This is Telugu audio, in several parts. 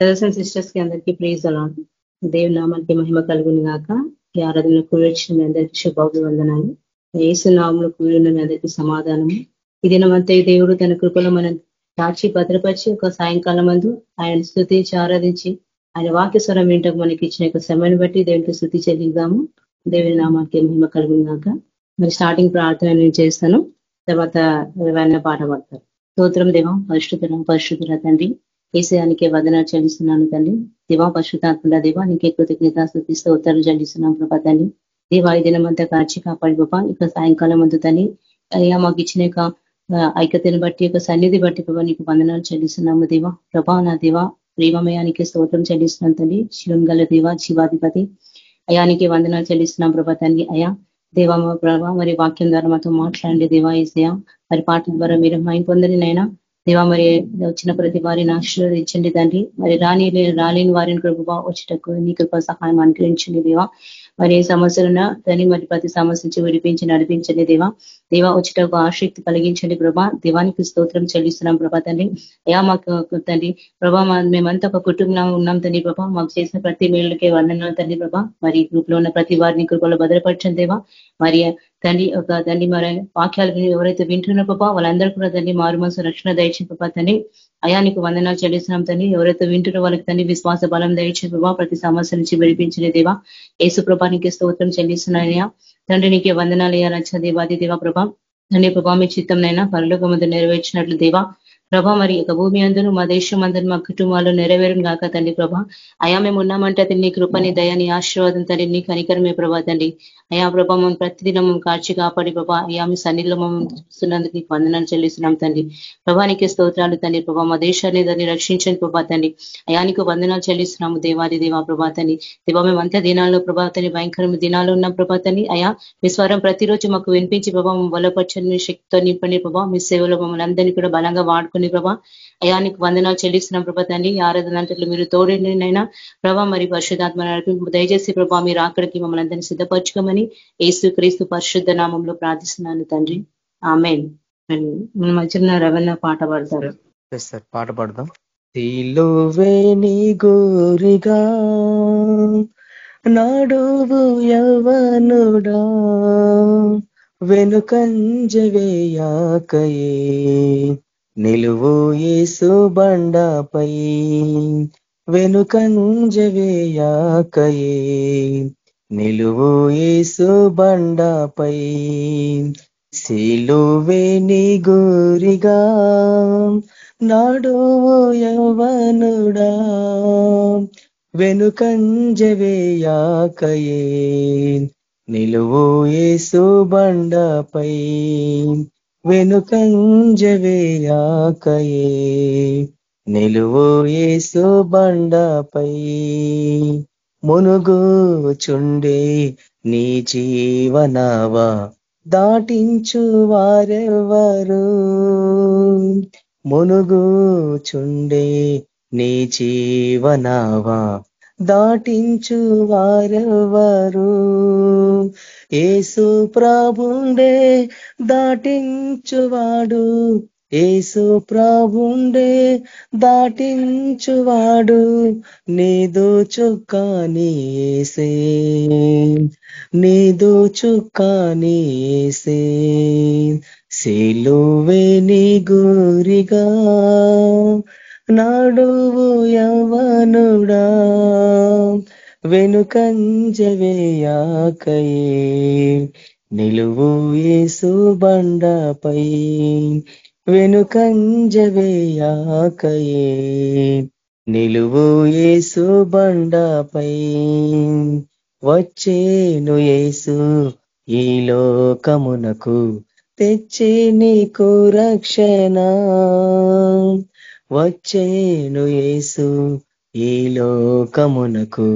బ్రదర్స్ అండ్ సిస్టర్స్కి అందరికీ ప్రేజ్ అలా దేవు నామానికి మహిమ కలుగుని గాక. ఈ ఆరాధన కూర్చిన మీ అందరికీ శుభాభివందనాలు. ఏసు నామంలో కూడిన మీ అందరికీ సమాధానము. ఈ దినమంతా దేవుడు తన కృపలో మనం దాచి భద్రపరిచి ఒక సాయంకాలం మందు ఆయన స్థుతించి ఆరాధించి ఆయన వాక్య స్వరం వింటకు మనకి ఇచ్చిన యొక్క సమయాన్ని బట్టి దేవునికి స్థుతి చెల్లిద్దాము. దేవుని నామానికి మహిమ కలుగుని గాక. మరి స్టార్టింగ్ ప్రార్థన నేను చేస్తాను. తర్వాత ఏమైనా పాట పాడతారు. స్తోత్రం దేవం పరిశుద్ధం పరిశుద్ధుల తండ్రి. ఏసయానికే వదనాలు చెల్లిస్తున్నాను తండ్రి. దివా పశుతాత్మల దేవా నీకే కృతజ్ఞత స్థుతిస్తూ ఉత్తర్వులు చెల్లిస్తున్నాం ప్రభా తల్లి దేవా ఈ దినమంతా కాచి కాపాడి బాబా ఇక సాయంకాలం అందు తండ్రి అయ్యా మాకు ఇచ్చిన ఐక్యతను బట్టి యొక్క సన్నిధి బట్టి ప్రభా నీకు వందనాలు చెల్లిస్తున్నాము దివా. ప్రభా నా దివా ప్రేమమయానికి స్తోత్రం చెల్లిస్తున్నాం తండ్రి. శివం గల దివా శివాధిపతి అయానికి వందనాలు చెల్లిస్తున్నాం ప్రభా తల్లి అయా దేవా ప్రభా మరి వాక్యం ద్వారా మాతో మాట్లాడండి దేవా ఏసయా మరి పాటల ద్వారా మీరు మైం పొందని నైనా దేవా మరి వచ్చిన ప్రతి వారిని ఆశీర్వదించండి తండ్రి. మరి రాని రాలేని వారిని కృప వచ్చేటకు నీ కృప సహాయం అనుగ్రహించండి దేవా. మరి ఏ సమస్యలున్నా దాన్ని మరి ప్రతి సమస్య నుంచి విడిపించి నడిపించండి దేవా. దేవా వచ్చేటకు ఆసక్తి కలిగించండి ప్రభా. దేవానికి స్తోత్రం చెల్లిస్తున్నాం ప్రభా తండ్రి. అయా మాకు తండ్రి. ప్రభా మేమంతా ఒక కుటుంబంలో ఉన్నాం తండ్రి ప్రభా. మాకు చేసిన ప్రతి మేళ్ళకే వర్ణనలు తండ్రి ప్రభా. మరి గ్రూప్లో ఉన్న ప్రతి వారిని కృపలో భద్రపరచండి దేవా. మరి తండ్రి ఒక తండ్రి మరి వాక్యాలు ఎవరైతే వింటున్న ప్రభా వాళ్ళందరూ కూడా తండ్రి మారు మనసు రక్షణ దయచిన ప్రభా తండ్రి. అయానికి వందనాలు చెల్లిస్తున్నాం తండ్రి. ఎవరైతే వింటున్న వాళ్ళకి తండ్రి విశ్వాస బలం దయచిన ప్రభా ప్రతి సమస్య నుంచి విడిపించిన దేవా. ఏసుప్రభానికి స్తోత్రం చెల్లిస్తున్నాయా తండ్రి నీకే వందనాలు అయ్యా దేవాది దేవా ప్రభా. తండ్రి ప్రభా మీ చిత్తంనైనా పరలోక ముందు నెరవేర్చినట్లు దేవా. ప్రభా మరి ఇక భూమి అందరూ మా దేశం అందరూ మా కుటుంబాలు నెరవేరం కాక తండ్రి ప్రభా. అయా మేము ఉన్నామంటే అది నీ కృపని దయాని ఆశీర్వాదం తండ్రి నీ కనికరమే ప్రభా తండ్రి. అయా ప్రభా మమ్మల్ని ప్రతిదినం కాచి కాపాడి ప్రభా. అయా మీ సన్నిధిలో మమ్మల్ని చూస్తున్నందుకు నీకు వందనాలు చెల్లిస్తున్నాం తండ్రి. ప్రభానికి స్తోత్రాలు తండ్రి ప్రభా. మా దేశాన్ని దాన్ని రక్షించండి ప్రభా తండ్రి. అయానికి వందనాలు చెల్లిస్తున్నాము దేవాది దేవా ప్రభా తండ్రి. దేవా మేము అంత్య దినాల్లో ప్రభాతని భయంకరమైన దినాలు ఉన్నాం ప్రభాతని అయా మీ స్వరం ప్రతిరోజు మాకు వినిపించి ప్రభావ బలపరచని శక్తితో నింపండి ప్రభావ మీ సేవలో మమ్మల్ని అందరినీ కూడా బలంగా వాడుకుని పట్టుకుని ప్రభా. అయానికి వందనాలు చెల్లిస్తున్నాం ప్రభా తండ్రి. ఆరాధనంతట్లు మీరు తోడైనా ప్రభా మరి పరిశుధాత్మ దయచేసి ప్రభా మీరు అక్కడికి మమ్మల్ని అందరినీ సిద్ధపరచుకోమని ఏసు క్రీస్తు పరిశుద్ధ నామంలో ప్రార్థిస్తున్నాను తండ్రి. ఆమె మధ్యన రవణ పాట పాడతారు. పాట పాడదాం. తీలోవేని గోరిగా నాడువు యవనుడా వెనుకంజవేయాకయే నిలువు ఏసు బండపై వెనుకంజవేయాకయే నిలువు ఏసు బండపై సిలువేని గురిగా నాడు యవనుడా వెనుకంజవేయాకయే నిలువు ఏసు బండపై వెనుకంజవేయాకయే. నిలువు ఏసు బండపై మునుగుచుండే నీ జీవనవా దాటించు వారెవరు మునుగుచుండే నీ జీవనవా దాటించు వారెవరు? ఏసు ప్రభుండే దాటించువాడు. ఏసు ప్రభుండే దాటించువాడు. నీదు చుక్కాని ఏసే నీదు చుక్కాని ఏసే సిలువే నీ గురిగా. నాడువు యవనుడా వెనుకంజవేయాకయే నిలువు ఏసు బండపై వెనుకంజవేయాకయే నిలువు ఏసు బండపై వచ్చేను ఏసు ఈ లోకమునకు తెచ్చి నీకు రక్షణ. వచ్చేను ఏసు ఈ లోకమునకు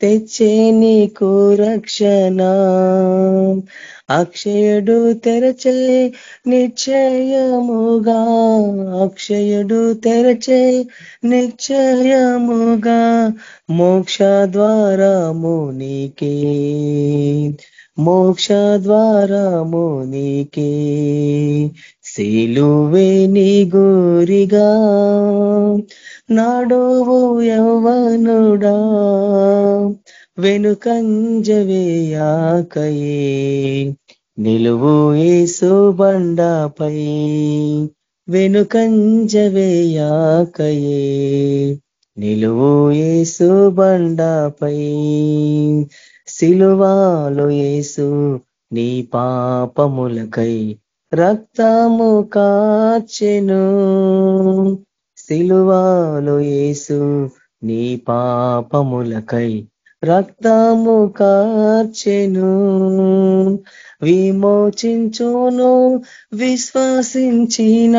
తెచ్చే నీకు రక్షణ. అక్షయుడు తెరచే నిశ్చయముగా అక్షయుడు తెరచే నిశ్చయముగా మోక్ష ద్వారా నీకే. మోక్ష ద్వారా మునికే సిలువే నీ గోరిగా నాడోవు యవనుడా వెనుకంజవేయాకయే నిలువు ఏసు బండపై. వెనుకంజవేయాకయే నిలువు ఏసు బండాపై. సిలువాలో ఏసు నీ పాపములకై రక్తము కాచెను. సిలువాలో ఏసు నీ పాపములకై రక్తము కార్చెను విమోచించును విశ్వసించిన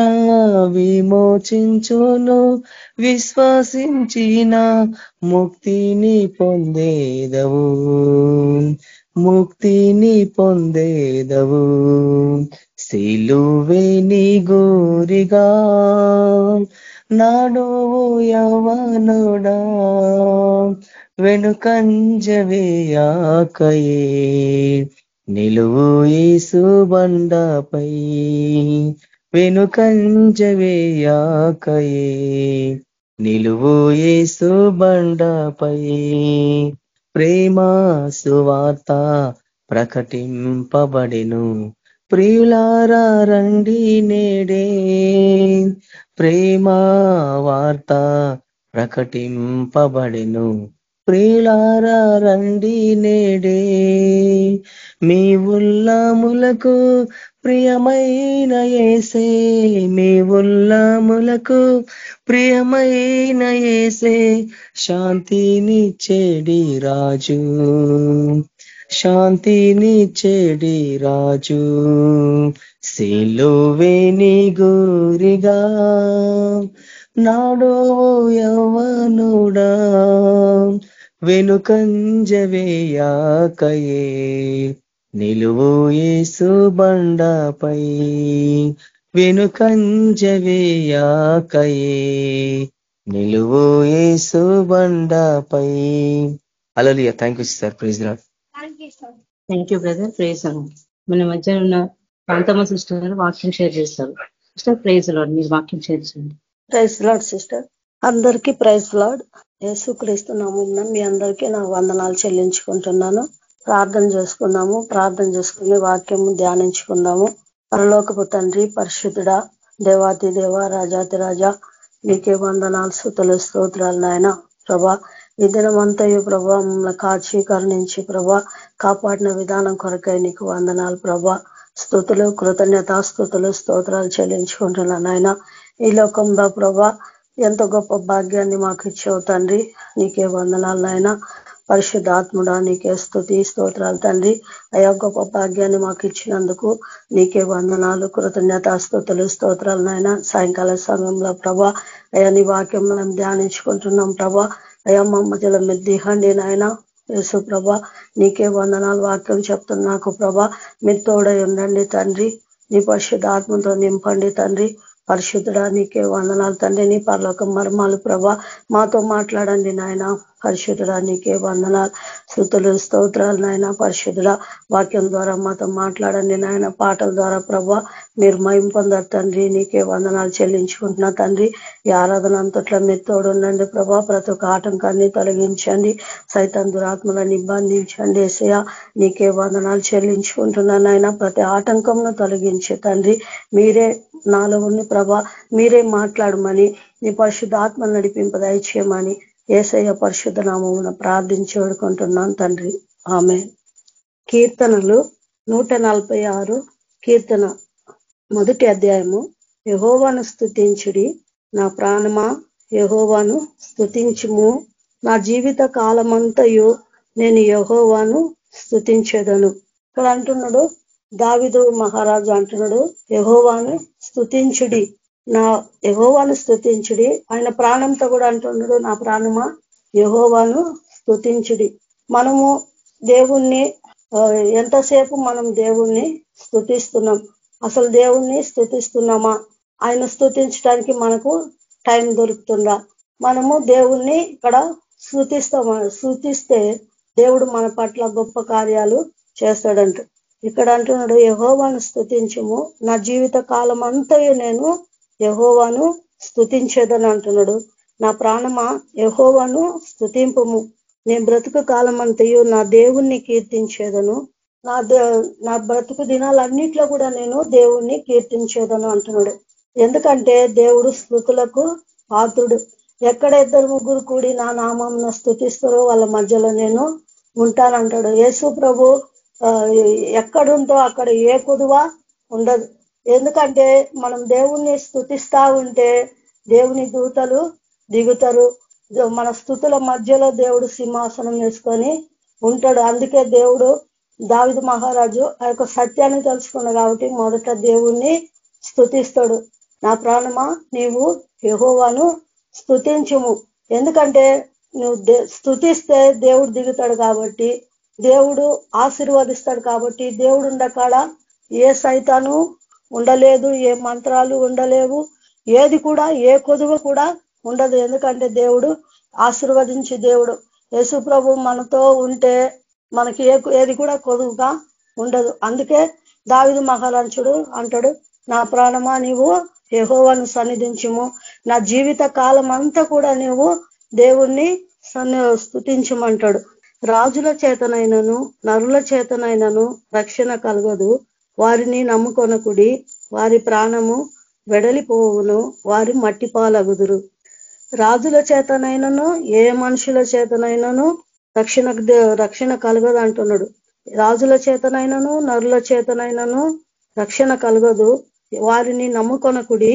విమోచించును విశ్వసించిన ముక్తిని పొందేదవు. ముక్తిని పొందేదవు. సిలువే గోరిగా నాడు యవనుడా. వెనుకంజవేయాకయే నిలువు ఏసు బండపై. వెనుకంజవేయాకయే నిలువు ఏసు బండపై. ప్రేమ సువార్త ప్రకటింపబడిను. ప్రియులారా రండి నేడే. ప్రేమ వార్త ప్రకటింపబడిను. ప్రియులారా రండి నేడే. మీ ఉల్లాములకు ప్రియమైన ఏసే మీ ఉల్లాములకు ప్రియమైన ఏసే శాంతిని చెడి రాజు. శాంతిని చెడి రాజు. సిలువేని గురిగా నాడో యవనుడా వెనుకంజవేయాకయే నిలువు ఏసు బండపై. వెనుకంజవేయాకయే నిలువు ఏసు బండపై. అలలియ thank you sir praise lord thank you brother praise మన మధ్య ఉన్న ప్రాంతమ్మ సిస్టర్ వాక్యం షేర్ చేస్తారు. సిస్టర్ ప్రైజ్ లాడ్ మీరు వాక్యం షేర్ చేయండి. ప్రైజ్ లాడ్ సిస్టర్ అందరికీ ప్రైజ్ లాడ్ యేసుక్రీస్తు నామం మీ అందరికీ నా వందనాలు చెల్లించుకుంటున్నాను. ప్రార్థన చేసుకున్నాము. ప్రార్థన చేసుకుని వాక్యం ధ్యానించుకుందాము పరలోకపు తండ్రి పరిశుద్ధుడ దేవాతి దేవ రాజాతి రాజా నీకే వందనాలు సుతులు స్తోత్రాలు నాయన ప్రభా. ఈ దినమంతయు ప్రభా మమ్మల్ని కాచి కరుణించి ప్రభా కాపాడిన విధానం కొరకై నీకు వందనాలు ప్రభా. స్థుతులు కృతజ్ఞత స్థుతులు స్తోత్రాలు చెల్లించుకుంటున్నాను నాయన. ఈ లోకంలో ప్రభా ఎంత గొప్ప భాగ్యాన్ని మాకు ఇచ్చావు తండ్రి. నీకే వందనాలు నాయన. పరిశుద్ధాత్ముడా నీకే స్థుతి స్తోత్రాలు తండ్రి. అయా గొప్ప భాగ్యాన్ని మాకు ఇచ్చినందుకు నీకే వందనాలు కృతజ్ఞత స్థుతులు స్తోత్రాలు నాయన. సాయంకాల సమయంలో ప్రభా అయా నీ వాక్యం మనం ధ్యానించుకుంటున్నాం ప్రభా. అయా మా మధ్యలో మీరు దిహండి నాయన. యేసు ప్రభా నీకే వందనాలు వాక్యం చెప్తున్నా నాకు ప్రభా. మీరు తోడై ఉండండి తండ్రి. నీ పరిశుద్ధాత్మతో నింపండి తండ్రి. పరిశుద్ధుడా నీకే వందనాలు తండ్రి నీ పరలోక మర్మాలు ప్రభా. మాతో మాట్లాడండి నాయన. పరిశుద్ధుడా నీకే వందనాలు. శృతులు స్తోత్రాలు నాయన పరిశుద్ధుడా వాక్యం ద్వారా మాతో మాట్లాడండి నాయన. పాటల ద్వారా ప్రభా మీరు మయం పొందారు తండ్రి. నీకే వందనాలు చెల్లించుకుంటున్నా తండ్రి. ఈ ఆరాధన అంతట్లో మీరు తోడుండండి ప్రభా. ప్రతి ఒక్క ఆటంకాన్ని తొలగించండి. సైతం దురాత్మలను ఇబ్బందించండి ఏసయ నీకే వందనాలు చెల్లించుకుంటున్నాను నాయన. ప్రతి ఆటంకంను తొలగించే తండ్రి. మీరే నాలో ఉన్న ప్రభా మీరే మాట్లాడమని నీ పరిశుద్ధ ఆత్మ నడిపింప దయచేయమని ఏసయ్య పరిశుద్ధ నామమున ప్రార్థించి వేడుకుంటున్నాను తండ్రి. ఆమె కీర్తనలు నూట కీర్తన మొదటి అధ్యాయము. యహోవాను స్థుతించుడి నా ప్రాణమా? యహోవాను స్థుతించుము నా జీవిత కాలమంతయు నేను యహోవాను స్థుతించేదను ఇక్కడ అంటున్నాడు దావిదు మహారాజు అంటున్నాడు యహోవాను స్థుతించుడి నా యహోవాను స్థుతించుడి ఆయన ప్రాణంతో కూడా అంటున్నాడు నా ప్రాణమా? యహోవాను స్థుతించుడి మనము దేవుణ్ణి ఎంతసేపు మనం దేవుణ్ణి స్థుతిస్తున్నాం అసలు దేవుణ్ణి స్థుతిస్తున్నామా ఆయన స్థుతించడానికి మనకు టైం దొరుకుతుందా? మనము దేవుణ్ణి ఇక్కడ స్థుతిస్తామా స్థుతిస్తే దేవుడు మన పట్ల గొప్ప కార్యాలు చేస్తాడంట. ఇక్కడ అంటున్నాడు యహోవాను స్థుతించము నా జీవిత కాలం అంతయు నేను యహోవాను స్థుతించేదని అంటున్నాడు నా ప్రాణమా? యహోవాను స్థుతింపము నేను బ్రతుకు కాలం అంతయు నా దేవుణ్ణి కీర్తించేదను. నా నా బ్రతుకు దినాలన్నిట్లో కూడా నేను దేవుణ్ణి కీర్తించేదను అంటున్నాడు. ఎందుకంటే దేవుడు స్థుతులకు పాత్రుడు. ఎక్కడ ఇద్దరు ముగ్గురు కూడి నా నామం స్థుతిస్తారో వాళ్ళ మధ్యలో నేను ఉంటానంటాడు. యేసు ప్రభు ఎక్కడుందో అక్కడ ఏ కుదువ ఉండదు. ఎందుకంటే మనం దేవుణ్ణి స్థుతిస్తా ఉంటే దేవుని దూతలు దిగుతారు. మన స్థుతుల మధ్యలో దేవుడు సింహాసనం వేసుకొని ఉంటాడు. అందుకే దేవుడు దావిద మహారాజు ఆ యొక్క సత్యాన్ని తెలుసుకున్నాడు కాబట్టి మొదట దేవుణ్ణి స్థుతిస్తాడు నా ప్రాణమా? నీవు యహోవాను స్థుతించుము ఎందుకంటే నువ్వు స్థుతిస్తే దేవుడు దిగుతాడు కాబట్టి దేవుడు ఆశీర్వదిస్తాడు కాబట్టి దేవుడు ఉండకాడ ఏ సైతాను ఉండలేదు ఏ మంత్రాలు ఉండలేవు ఏది కూడా ఏ కొదువ కూడా ఉండదు. ఎందుకంటే దేవుడు ఆశీర్వదించి దేవుడు. యేసు ప్రభు మనతో ఉంటే మనకి ఏ ఏది కూడా కొదువుగా ఉండదు. అందుకే దావిదు మహారాజుడు అంటాడు నా ప్రాణమా నీవు యహోవాను సన్నిధించము. నా జీవిత కాలం అంతా కూడా నీవు దేవుణ్ణి స్థుతించమంటాడు రాజుల చేతనైనను నరుల చేతనైనను రక్షణ కలగదు. వారిని నమ్ముకొనకుడి వారి ప్రాణము వెడలిపోవును వారి మట్టి పాలగుదురు రాజుల చేతనైనను ఏ మనుషుల చేతనైనను రక్షణ రక్షణ కలగదు అంటున్నాడు రాజుల చేతనైనను నరుల చేతనైనను రక్షణ కలగదు. వారిని నమ్ముకొనకుడి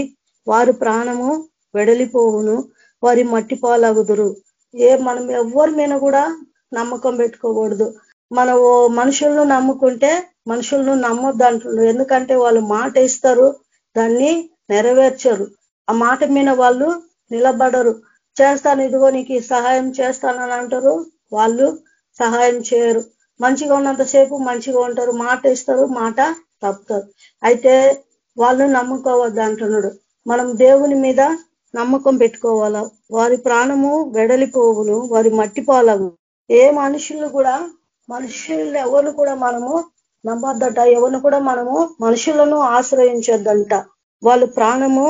వారి ప్రాణము వెడలిపోవును వారి మట్టి పాలగుదురు ఏ మనం ఎవరి మీద కూడా నమ్మకం పెట్టుకోకూడదు. మన మనుషులను నమ్ముకుంటే మనుషులను నమ్మొద్దు అంటున్నారు. ఎందుకంటే వాళ్ళు మాట ఇస్తారు దాన్ని నెరవేర్చరు. ఆ మాట మీద వాళ్ళు నిలబడరు. చేస్తాను ఇదిగో నీకు సహాయం చేస్తానని అంటారు. వాళ్ళు సహాయం చేయరు. మంచిగా ఉన్నంతసేపు మంచిగా ఉంటారు మాట ఇస్తారు మాట తప్పుతారు. అయితే వాళ్ళు నమ్ముకోవద్దు అంటున్నాడు. మనం దేవుని మీద నమ్మకం పెట్టుకోవాలా? వారి ప్రాణము వెడలిపోవును వారి మట్టిపోలము ఏ మనుషులు కూడా మనుషులు ఎవరు కూడా మనము నమ్మద్దట. ఎవరిని కూడా మనము మనుషులను ఆశ్రయించొద్దంట. వాళ్ళు ప్రాణము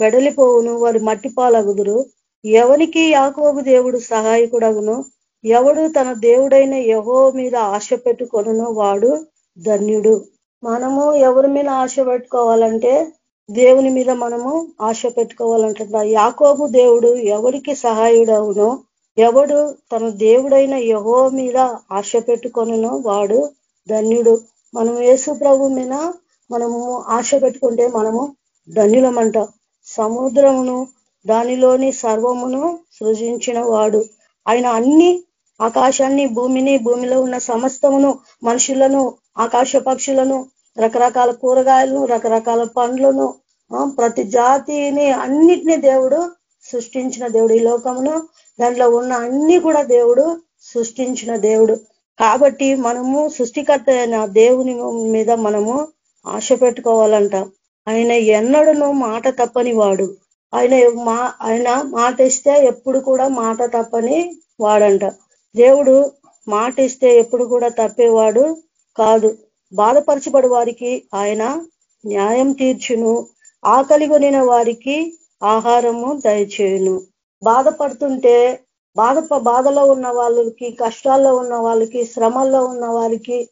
వెడలిపోవును వారి మట్టి పాలగుదురు ఎవరికి యాకోబు దేవుడు సహాయకుడగును? ఎవడు తన దేవుడైన యహో మీద ఆశ పెట్టుకొనునో? వాడు ధన్యుడు. మనము ఎవరి మీద ఆశ పెట్టుకోవాలంటే దేవుని మీద మనము ఆశ పెట్టుకోవాలంటున్నా యాకోబు దేవుడు ఎవరికి సహాయుడవునో ఎవడు తన దేవుడైన యహో మీద ఆశ పెట్టుకొనునో? వాడు ధన్యుడు. మనం యేసు ప్రభు మీద మనము ఆశ పెట్టుకుంటే మనము ధన్యులమంట. సముద్రమును దానిలోని సర్వమును సృజించిన వాడు. ఆయన అన్ని ఆకాశాన్ని భూమిని భూమిలో ఉన్న సమస్తమును మనుషులను ఆకాశ పక్షులను రకరకాల కూరగాయలను రకరకాల పండ్లను ప్రతి జాతిని అన్నిటినీ దేవుడు సృష్టించిన దేవుడు. ఈ లోకమును దాంట్లో ఉన్న అన్ని కూడా దేవుడు సృష్టించిన దేవుడు. కాబట్టి మనము సృష్టికర్త అయిన దేవుని మీద మనము ఆశ పెట్టుకోవాలంట. ఆయన ఎన్నడను మాట తప్పని వాడు. ఆయన మా ఆయన మాట ఇస్తే ఎప్పుడు కూడా మాట తప్పని వాడంట. దేవుడు మాట ఇస్తే ఎప్పుడు కూడా తప్పేవాడు కాదు. బాధపరచబడి వారికి ఆయన న్యాయం తీర్చును. ఆకలిగొనిన వారికి ఆహారము దయచేయును. బాధపడుతుంటే బాధ బాధలో ఉన్న వాళ్ళకి కష్టాల్లో ఉన్న వాళ్ళకి శ్రమల్లో ఉన్న వారికి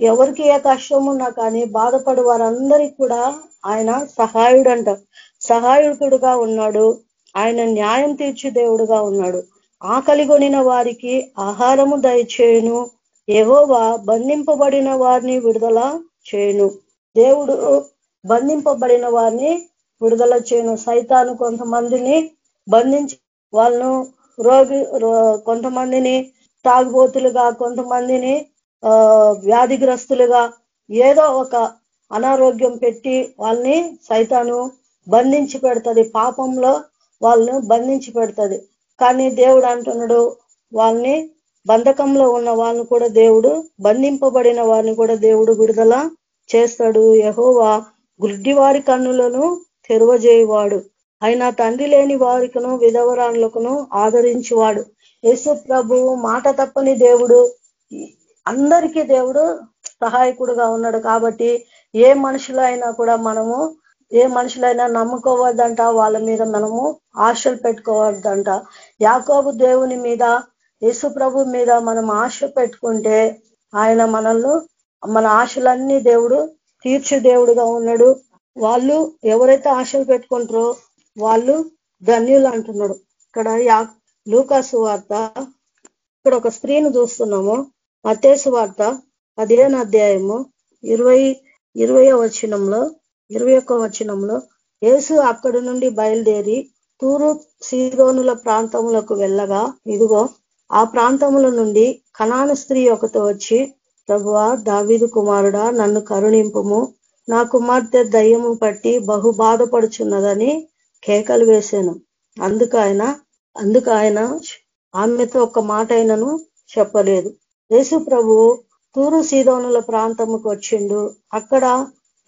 ఎవరికి ఏ కష్టం ఉన్నా కానీ బాధపడి వారందరికీ కూడా ఆయన సహాయుడు అంట సహాయకుడుగా ఉన్నాడు. ఆయన న్యాయం తీర్చి దేవుడుగా ఉన్నాడు. ఆకలి కొనిన వారికి ఆహారము దయచేయును. ఎగోవా బంధింపబడిన వారిని విడుదల చేయను. దేవుడు బంధింపబడిన వారిని విడుదల చేయను. సైతాను కొంతమందిని బంధించి వాళ్ళను రోగి కొంతమందిని తాగుబోతులుగా కొంతమందిని వ్యాధిగ్రస్తులుగా ఏదో ఒక అనారోగ్యం పెట్టి వాళ్ళని సైతాను బంధించి పెడుతుంది. పాపంలో వాళ్ళను బంధించి పెడుతుంది. కానీ దేవుడు అంటున్నాడు వాళ్ళని బంధకంలో ఉన్న వాళ్ళని కూడా దేవుడు బంధింపబడిన వారిని కూడా దేవుడు విడుదల చేస్తాడు. యహోవా గుడ్డివారి కన్నులను తెరువజేయవాడు. ఆయన తండ్రి లేని వారికును విధవరాణులకును ఆదరించేవాడు. యేసు ప్రభు మాట తప్పని దేవుడు. అందరికీ దేవుడు సహాయకుడుగా ఉన్నాడు కాబట్టి ఏ మనుషులైనా కూడా మనము ఏ మనుషులైనా నమ్ముకోవద్దంట వాళ్ళ మీద మనము ఆశలు పెట్టుకోవద్దంట. యాకోబు దేవుని మీద యేసు ప్రభు మీద మనం ఆశ పెట్టుకుంటే ఆయన మనల్ని మన ఆశలన్నీ దేవుడు తీర్చు దేవుడుగా ఉన్నాడు. వాళ్ళు ఎవరైతే ఆశలు పెట్టుకుంటారో వాళ్ళు ధన్యులు అంటున్నాడు. ఇక్కడ యా లూకాసు వార్త ఇక్కడ ఒక స్త్రీని చూస్తున్నాము. మతేసు వార్త పదిహేను అధ్యాయము ఇరవై ఇరవయో వచనంలో ఇరవై ఒక్క వచనంలో యేసు అక్కడి నుండి బయలుదేరి తూరు సీదోనుల ప్రాంతములకు వెళ్ళగా ఇదిగో ఆ ప్రాంతముల నుండి కణాను స్త్రీ ఒకతో వచ్చి ప్రభువ దావీదు కుమారుడా నన్ను కరుణింపుము. నా కుమార్తె దయ్యము పట్టి బహు బాధపడుచున్నదని కేకలు వేశాను. అందుకు ఆయన అందుకు ఆయన ఆమెతో ఒక్క మాట అయినను చెప్పలేదు. యేసు ప్రభు తూరు సీదోనుల ప్రాంతముకు వచ్చిండు. అక్కడ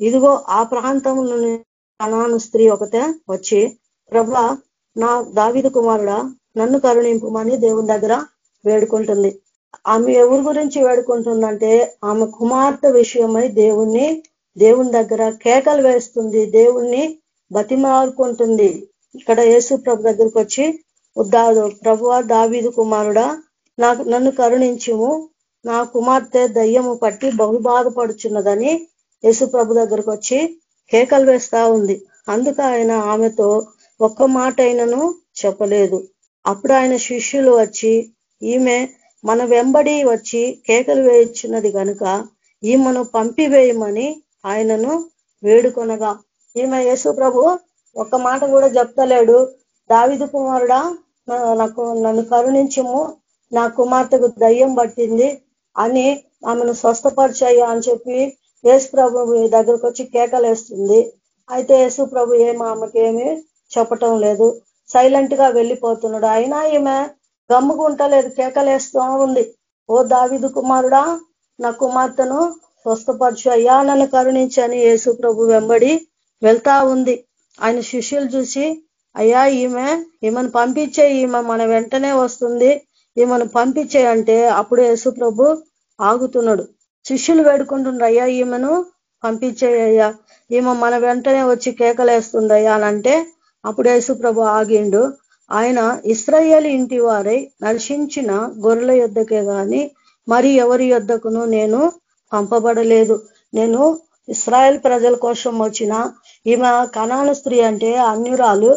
ఇదిగో ఆ ప్రాంతంలో అనాను స్త్రీ ఒకతే వచ్చి ప్రభ నా దావిద కుమారుడా నన్ను కరుణింపుమని దేవుని దగ్గర వేడుకుంటుంది. ఆమె ఎవరి గురించి వేడుకుంటుందంటే ఆమె కుమార్తె విషయమై దేవుణ్ణి దేవుని దగ్గర కేకలు వేస్తుంది. దేవుణ్ణి బతిమారుకుంటుంది ఇక్కడ యేసు ప్రభు దగ్గరికి వచ్చి ఉద్దాదు ప్రభువ దావీదు కుమారుడా నాకు నన్ను కరుణించుము. నా కుమార్తె దయ్యము పట్టి బహు బాధపడుచున్నదని యేసు ప్రభు దగ్గరకు వచ్చి కేకలు వేస్తా ఉంది. అందుకు ఆయన ఆమెతో ఒక్క మాట అయినను చెప్పలేదు. అప్పుడు ఆయన శిష్యులు వచ్చి ఈమె మన వెంబడి వచ్చి కేకలు వేయించినది కనుక ఈమెను పంపివేయమని ఆయనను వేడుకొనగా ఈమె యేసు ప్రభు? ఒక్క మాట కూడా చెప్తలేడు దావిదు కుమారుడా నాకు నన్ను కరుణించము. నా కుమార్తెకు దయ్యం పట్టింది అని ఆమెను స్వస్థపరిచాయి అని చెప్పి యేసు ప్రభు దగ్గరకు వచ్చి కేకలేస్తుంది. అయితే యేసు ప్రభు ఏమి ఆమెకేమి చెప్పటం లేదు. సైలెంట్గా వెళ్ళిపోతున్నాడు. అయినా ఈమె గమ్ముకుంటలేదు కేకలేస్తూ ఉంది. ఓ దావిదు కుమారుడా నా కుమార్తెను స్వస్థపరచు అయ్యా నన్ను కరుణించని యేసు ప్రభు వెంబడి వెళ్తా ఉంది. ఆయన శిష్యులు చూసి అయ్యా ఈమె ఈమెను పంపించే ఈమె మన వెంటనే వస్తుంది. ఈమెను పంపించే అంటే అప్పుడు యేసు ప్రభు ఆగుతున్నాడు. శిష్యులు వేడుకుంటుండ్రు అయ్యా ఈమెను పంపించేయ్యా ఈమె మన వెంటనే వచ్చి కేకలేస్తుందయ్యా అని అంటే అప్పుడు యేసుప్రభు ఆగిండు. ఆయన ఇస్రాయేల్ ఇంటి వారై నర్శించిన గొర్రెల యుద్ధకే గాని మరి ఎవరి యుద్ధకును నేను పంపబడలేదు. నేను ఇస్రాయల్ ప్రజల కోసం వచ్చిన ఈమె కణాను స్త్రీ అంటే అన్యురాలు.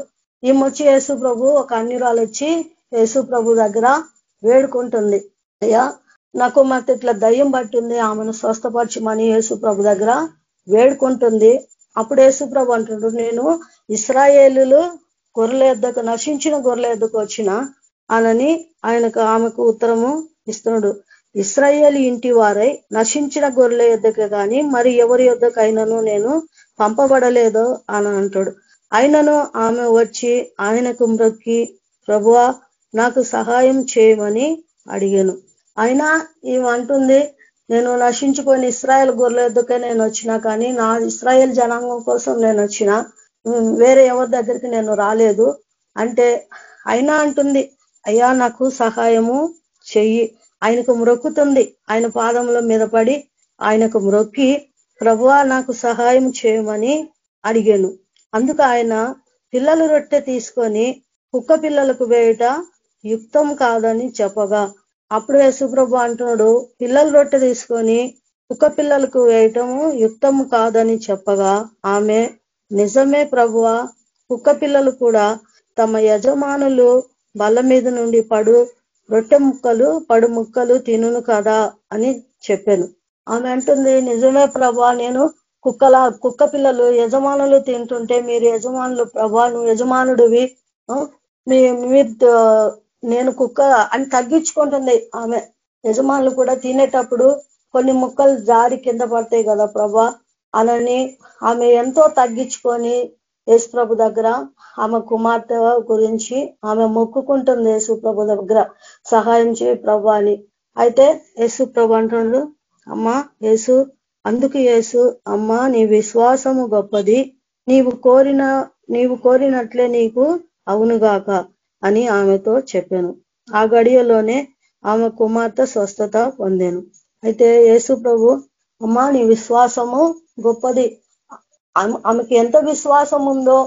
ఈమె వచ్చి యేసు ప్రభు ఒక అన్యురాలు వచ్చి యేసు ప్రభు దగ్గర వేడుకుంటుంది. అయ్యా నాకు కుమార్తె ఇట్లా దయ్యం పట్టింది ఆమెను స్వస్థపరచమని యేసు ప్రభు దగ్గర వేడుకుంటుంది. అప్పుడు యేసు ప్రభు అంటుండ్రు నేను ఇస్రాయేలు గొర్రెల ఎద్దకు నశించిన గొర్రెల ఎద్దకు వచ్చిన అనని ఆయనకు ఆమెకు ఉత్తరము ఇస్తున్నాడు. ఇస్రాయేల్ ఇంటి వారై నశించిన గొర్రెల యుద్ధకే కానీ మరి ఎవరి యుద్ధకైనాను నేను పంపబడలేదో అని అంటాడు. అయినను ఆమె వచ్చి ఆయనకు మ్రొక్కి ప్రభువ నాకు సహాయం చేయమని అడిగాను. అయినా ఈమె అంటుంది నేను నశించుకొని ఇస్రాయల్ గొర్రెల నేను వచ్చినా కానీ నా ఇస్రాయల్ జనాంగం కోసం నేను వచ్చిన వేరే ఎవరి దగ్గరికి నేను రాలేదు. అంటే అయినా అంటుంది అయ్యా నాకు సహాయము చెయ్యి. ఆయనకు మ్రొక్కుతుంది. ఆయన పాదముల మీద పడి ఆయనకు మ్రొక్కి ప్రభువా నాకు సహాయం చేయమని అడిగాను. అందుకు ఆయన పిల్లల రొట్టె తీసుకొని కుక్క పిల్లలకు వేయట యుక్తం కాదని చెప్పగా. అప్పుడు యేసుప్రభు అంటున్నాడు పిల్లల రొట్టె తీసుకొని కుక్క పిల్లలకు వేయటము యుక్తం కాదని చెప్పగా. ఆమె నిజమే ప్రభువ కుక్క పిల్లలు కూడా తమ యజమానులు బల్ల మీద నుండి పడు రొట్టె ముక్కలు పడు ముక్కలు తినును కదా అని చెప్పాను. ఆమె అంటుంది నిజమే ప్రభా నేను కుక్కల కుక్క పిల్లలు యజమానులు తింటుంటే మీరు యజమానులు ప్రభా నువ్వు యజమానుడివి. మీరు నేను కుక్క అని తగ్గించుకుంటుంది ఆమె. యజమానులు కూడా తినేటప్పుడు కొన్ని ముక్కలు జారి కింద పడతాయి కదా ప్రభా. అనని ఆమె ఎంతో తగ్గించుకొని యేసుప్రభు దగ్గర ఆమె కుమార్తె గురించి ఆమె మొక్కుకుంటుంది యేసుప్రభు దగ్గర. సహాయం చేయి ప్రభు అని. అయితే యేసుప్రభు అంటున్నాడు అమ్మా యేసు అందుకు యేసు అమ్మా నీ విశ్వాసము గొప్పది నీవు కోరిన నీవు కోరినట్లే నీకు అవునుగాక అని ఆమెతో చెప్పాను. ఆ గడియలోనే ఆమె కుమార్తె స్వస్థత పొందాను. అయితే యేసు ప్రభు అమ్మా నీ విశ్వాసము గొప్పది. ఆమెకి ఎంత విశ్వాసం ఉందో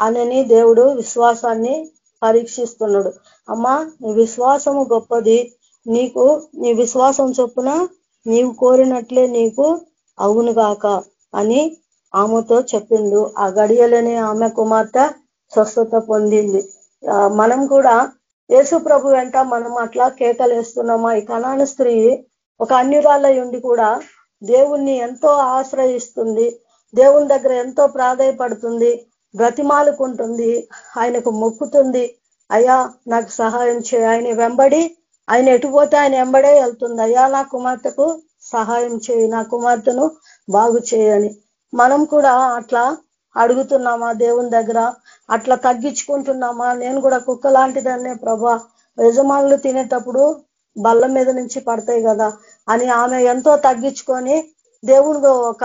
అనని దేవుడు విశ్వాసాన్ని పరీక్షిస్తున్నాడు. అమ్మా నీ విశ్వాసము గొప్పది నీకు నీ విశ్వాసం చొప్పున నీవు కోరినట్లే నీకు అవునుగాక అని ఆమెతో చెప్పిండు. ఆ గడియలనే ఆమె కుమార్తె స్వస్థత పొందింది. మనం కూడా యేసు ప్రభు వెంట మనం అట్లా కేకలేస్తున్నామా? ఈ కణాన స్త్రీ ఒక అన్యురాలై ఉండి కూడా దేవుణ్ణి ఎంతో ఆశ్రయిస్తుంది. దేవుని దగ్గర ఎంతో ప్రాధాయపడుతుంది. బ్రతిమాలుకుంటుంది. ఆయనకు మొక్కుతుంది. అయ్యా నాకు సహాయం చేయ. ఆయన వెంబడి ఆయన ఎటుపోతే ఆయన వెంబడే వెళ్తుంది అయ్యా నా కుమార్తెకు సహాయం చేయి నా కుమార్తెను బాగు చేయని. మనం కూడా అట్లా అడుగుతున్నామా దేవుని దగ్గర? అట్లా తగ్గించుకుంటున్నామా? నేను కూడా కుక్క లాంటిదన్నే ప్రభా. యజమానులు తినేటప్పుడు బల్ల మీద నుంచి పడతాయి కదా అని ఆమె ఎంతో తగ్గించుకొని దేవుడు ఒక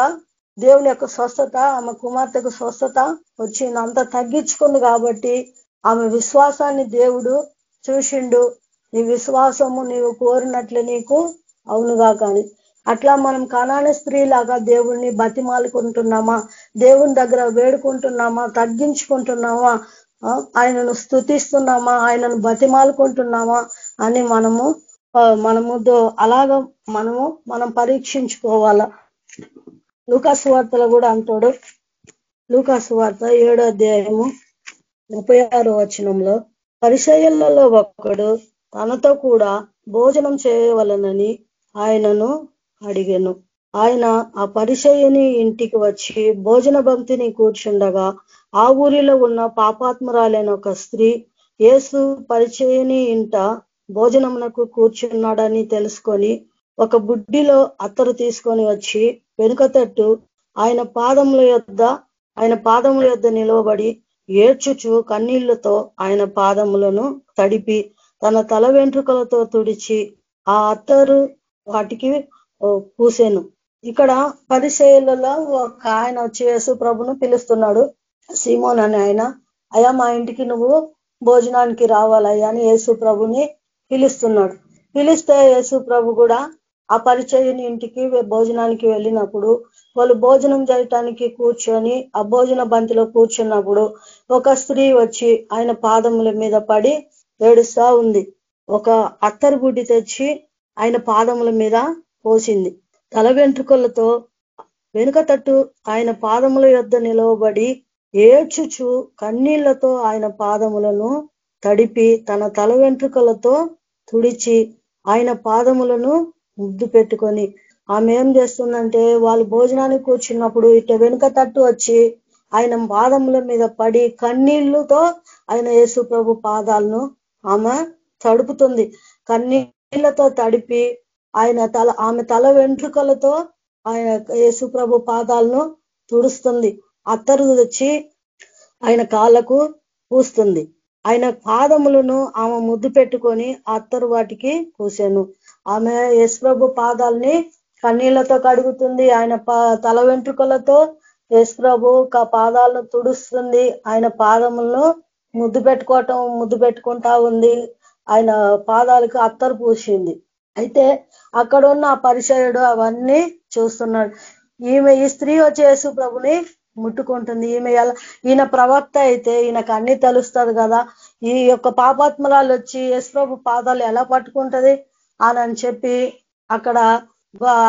దేవుని యొక్క స్వస్థత ఆమె కుమార్తెకు స్వస్థత వచ్చింది. అంత తగ్గించుకుంది కాబట్టి ఆమె విశ్వాసాన్ని దేవుడు చూసిండు. నీ విశ్వాసము నీవు కోరినట్లు నీకు అవునుగా కానీ. అట్లా మనం కణాని స్త్రీలాగా దేవుణ్ణి బతిమాలుకుంటున్నామా? దేవుని దగ్గర వేడుకుంటున్నామా? తగ్గించుకుంటున్నామా? ఆయనను స్థుతిస్తున్నామా ఆయనను బతిమాలుకుంటున్నామా? అని మనము మనము అలాగ మనము మనం పరీక్షించుకోవాల? లూకాసు వార్తలు కూడా అంటాడు. లూకాసు వార్త ఏడో అధ్యాయము ముప్పై ఆరో వచనంలో పరిచయలలో ఒక్కడు తనతో కూడా భోజనం చేయవలనని ఆయనను అడిగాను. ఆయన ఆ పరిచయని ఇంటికి వచ్చి భోజన బంతిని కూర్చుండగా ఆ ఊరిలో ఉన్న పాపాత్మరాలైన ఒక స్త్రీ యేసు పరిచయని ఇంట భోజనమునకు కూర్చున్నాడని తెలుసుకొని ఒక బుడ్డిలో అత్తరు తీసుకొని వచ్చి వెనుక తట్టు ఆయన పాదముల యొద్ద ఆయన పాదముల యొద్ద నిలవబడి ఏడ్చుచు కన్నీళ్ళతో ఆయన పాదములను తడిపి తన తల వెంట్రుకలతో తుడిచి ఆ అత్తరు వాటికి పూసాను. ఇక్కడ పరిశైలలో ఒక ఆయన వచ్చి యేసు ప్రభును పిలుస్తున్నాడు. సీమోన్ అని ఆయన అయ్యా మా ఇంటికి నువ్వు భోజనానికి రావాలయ్యా అని యేసు ప్రభుని పిలుస్తున్నాడు. పిలిస్తే యేసు ప్రభు కూడా ఆ పరిచయని ఇంటికి భోజనానికి వెళ్ళినప్పుడు వాళ్ళు భోజనం చేయటానికి కూర్చొని ఆ భోజన బంతిలో కూర్చున్నప్పుడు ఒక స్త్రీ వచ్చి ఆయన పాదముల మీద పడి ఏడుస్తా ఉంది. ఒక అత్తరు గుడ్డి తెచ్చి ఆయన పాదముల మీద పోసింది. తల వెంట్రుకలతో వెనుక తట్టు ఆయన పాదముల యొద్ద నిలవబడి ఏడ్చుచు కన్నీళ్ళతో ఆయన పాదములను తడిపి తన తల వెంట్రుకలతో తుడిచి ఆయన పాదములను ముద్దు పెట్టుకొని ఆమె ఏం చేస్తుందంటే వాళ్ళు భోజనానికి కూర్చున్నప్పుడు ఇట్ట వెనుక తట్టు వచ్చి ఆయన పాదముల మీద పడి కన్నీళ్ళతో ఆయన యేసు ప్రభు పాదాలను ఆమె తడుపుతుంది. కన్నీళ్ళతో తడిపి ఆయన తల ఆమె తల వెంట్రుకలతో ఆయన యేసుప్రభు పాదాలను తుడుస్తుంది. అత్తరు వచ్చి ఆయన కాళ్ళకు పూస్తుంది. ఆయన పాదములను ఆమె ముద్దు పెట్టుకొని అత్తరు వాటికి పూసాను. ఆమె యేసుప్రభు పాదాలని కన్నీళ్ళతో కడుగుతుంది. ఆయన తల వెంట్రుకలతో యేసుప్రభు పాదాలను తుడుస్తుంది. ఆయన పాదములను ముద్దు పెట్టుకోవటం ముద్దు పెట్టుకుంటా ఉంది. ఆయన పాదాలకు అత్తరు పూసింది. అయితే అక్కడ ఉన్న ఆ పరిచయుడు అవన్నీ చూస్తున్నాడు. ఈమె ఈ స్త్రీ వచ్చి యేసు ప్రభుని ముట్టుకుంటుంది. ఈమె ఎలా ఈయన ప్రవక్త అయితే ఈయనకు అన్ని తెలుస్తుంది కదా. ఈ యొక్క పాపాత్మరాలు వచ్చి యేసుప్రభు పాదాలు ఎలా పట్టుకుంటది అని చెప్పి అక్కడ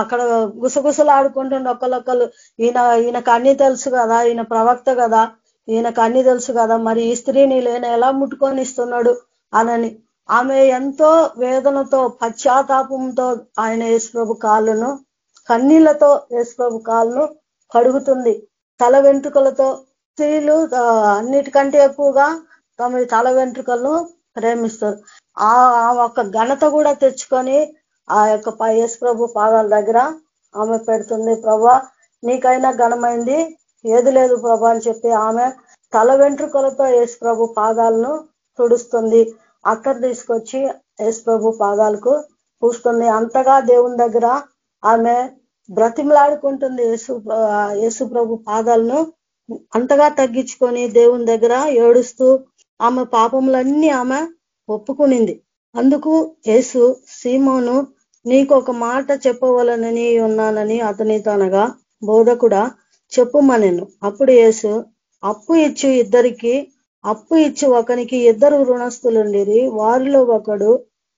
అక్కడ గుసగుసలు ఆడుకుంటుండే ఒకళ్ళొక్కళ్ళు ఈయన ఈయనకు అన్ని తెలుసు కదా. ఈయన ప్రవక్త కదా. ఈయనకు అన్ని తెలుసు కదా. మరి ఈ స్త్రీని లేన ఎలా ముట్టుకొని ఇస్తున్నాడు అనని. ఆమె ఎంతో వేదనతో పశ్చాత్తాపంతో ఆయన యేసుప్రభు కాళ్ళను కన్నీళ్ళతో యేసుప్రభు కాళ్ళను కడుగుతుంది. తల వెంట్రుకలతో స్త్రీలు అన్నిటికంటే ఎక్కువగా తమ తల వెంట్రుకలను ప్రేమిస్తారు. ఆ ఒక ఘనత కూడా తెచ్చుకొని ఆ యొక్క యేసు ప్రభు పాదాల దగ్గర ఆమె పెడుతుంది. ప్రభా నీకైనా ఘనమైంది. ఏది లేదు ప్రభా అని చెప్పి ఆమె తల వెంట్రుకలతో యేసు ప్రభు పాదాలను తుడుస్తుంది. అక్కడ తీసుకొచ్చి యేసు ప్రభు పాదాలకు పూస్తుంది. అంతగా దేవుని దగ్గర ఆమె బ్రతిమలాడుకుంటుంది యేసు యేసు ప్రభు పాదాలను అంతగా తగ్గించుకొని దేవుని దగ్గర ఏడుస్తూ ఆమె పాపములన్నీ ఆమె ఒప్పుకునింది. అందుకు యేసు సీమోను నీకు ఒక మాట చెప్పవలనని ఉన్నానని అతనితో అనగా బోధకుడా చెప్పుమనెను. అప్పుడు యేసు అప్పు ఇచ్చు ఇద్దరికి అప్పు ఇచ్చి ఒకనికి ఇద్దరు రుణస్థులుండిరి. వారిలో ఒకడు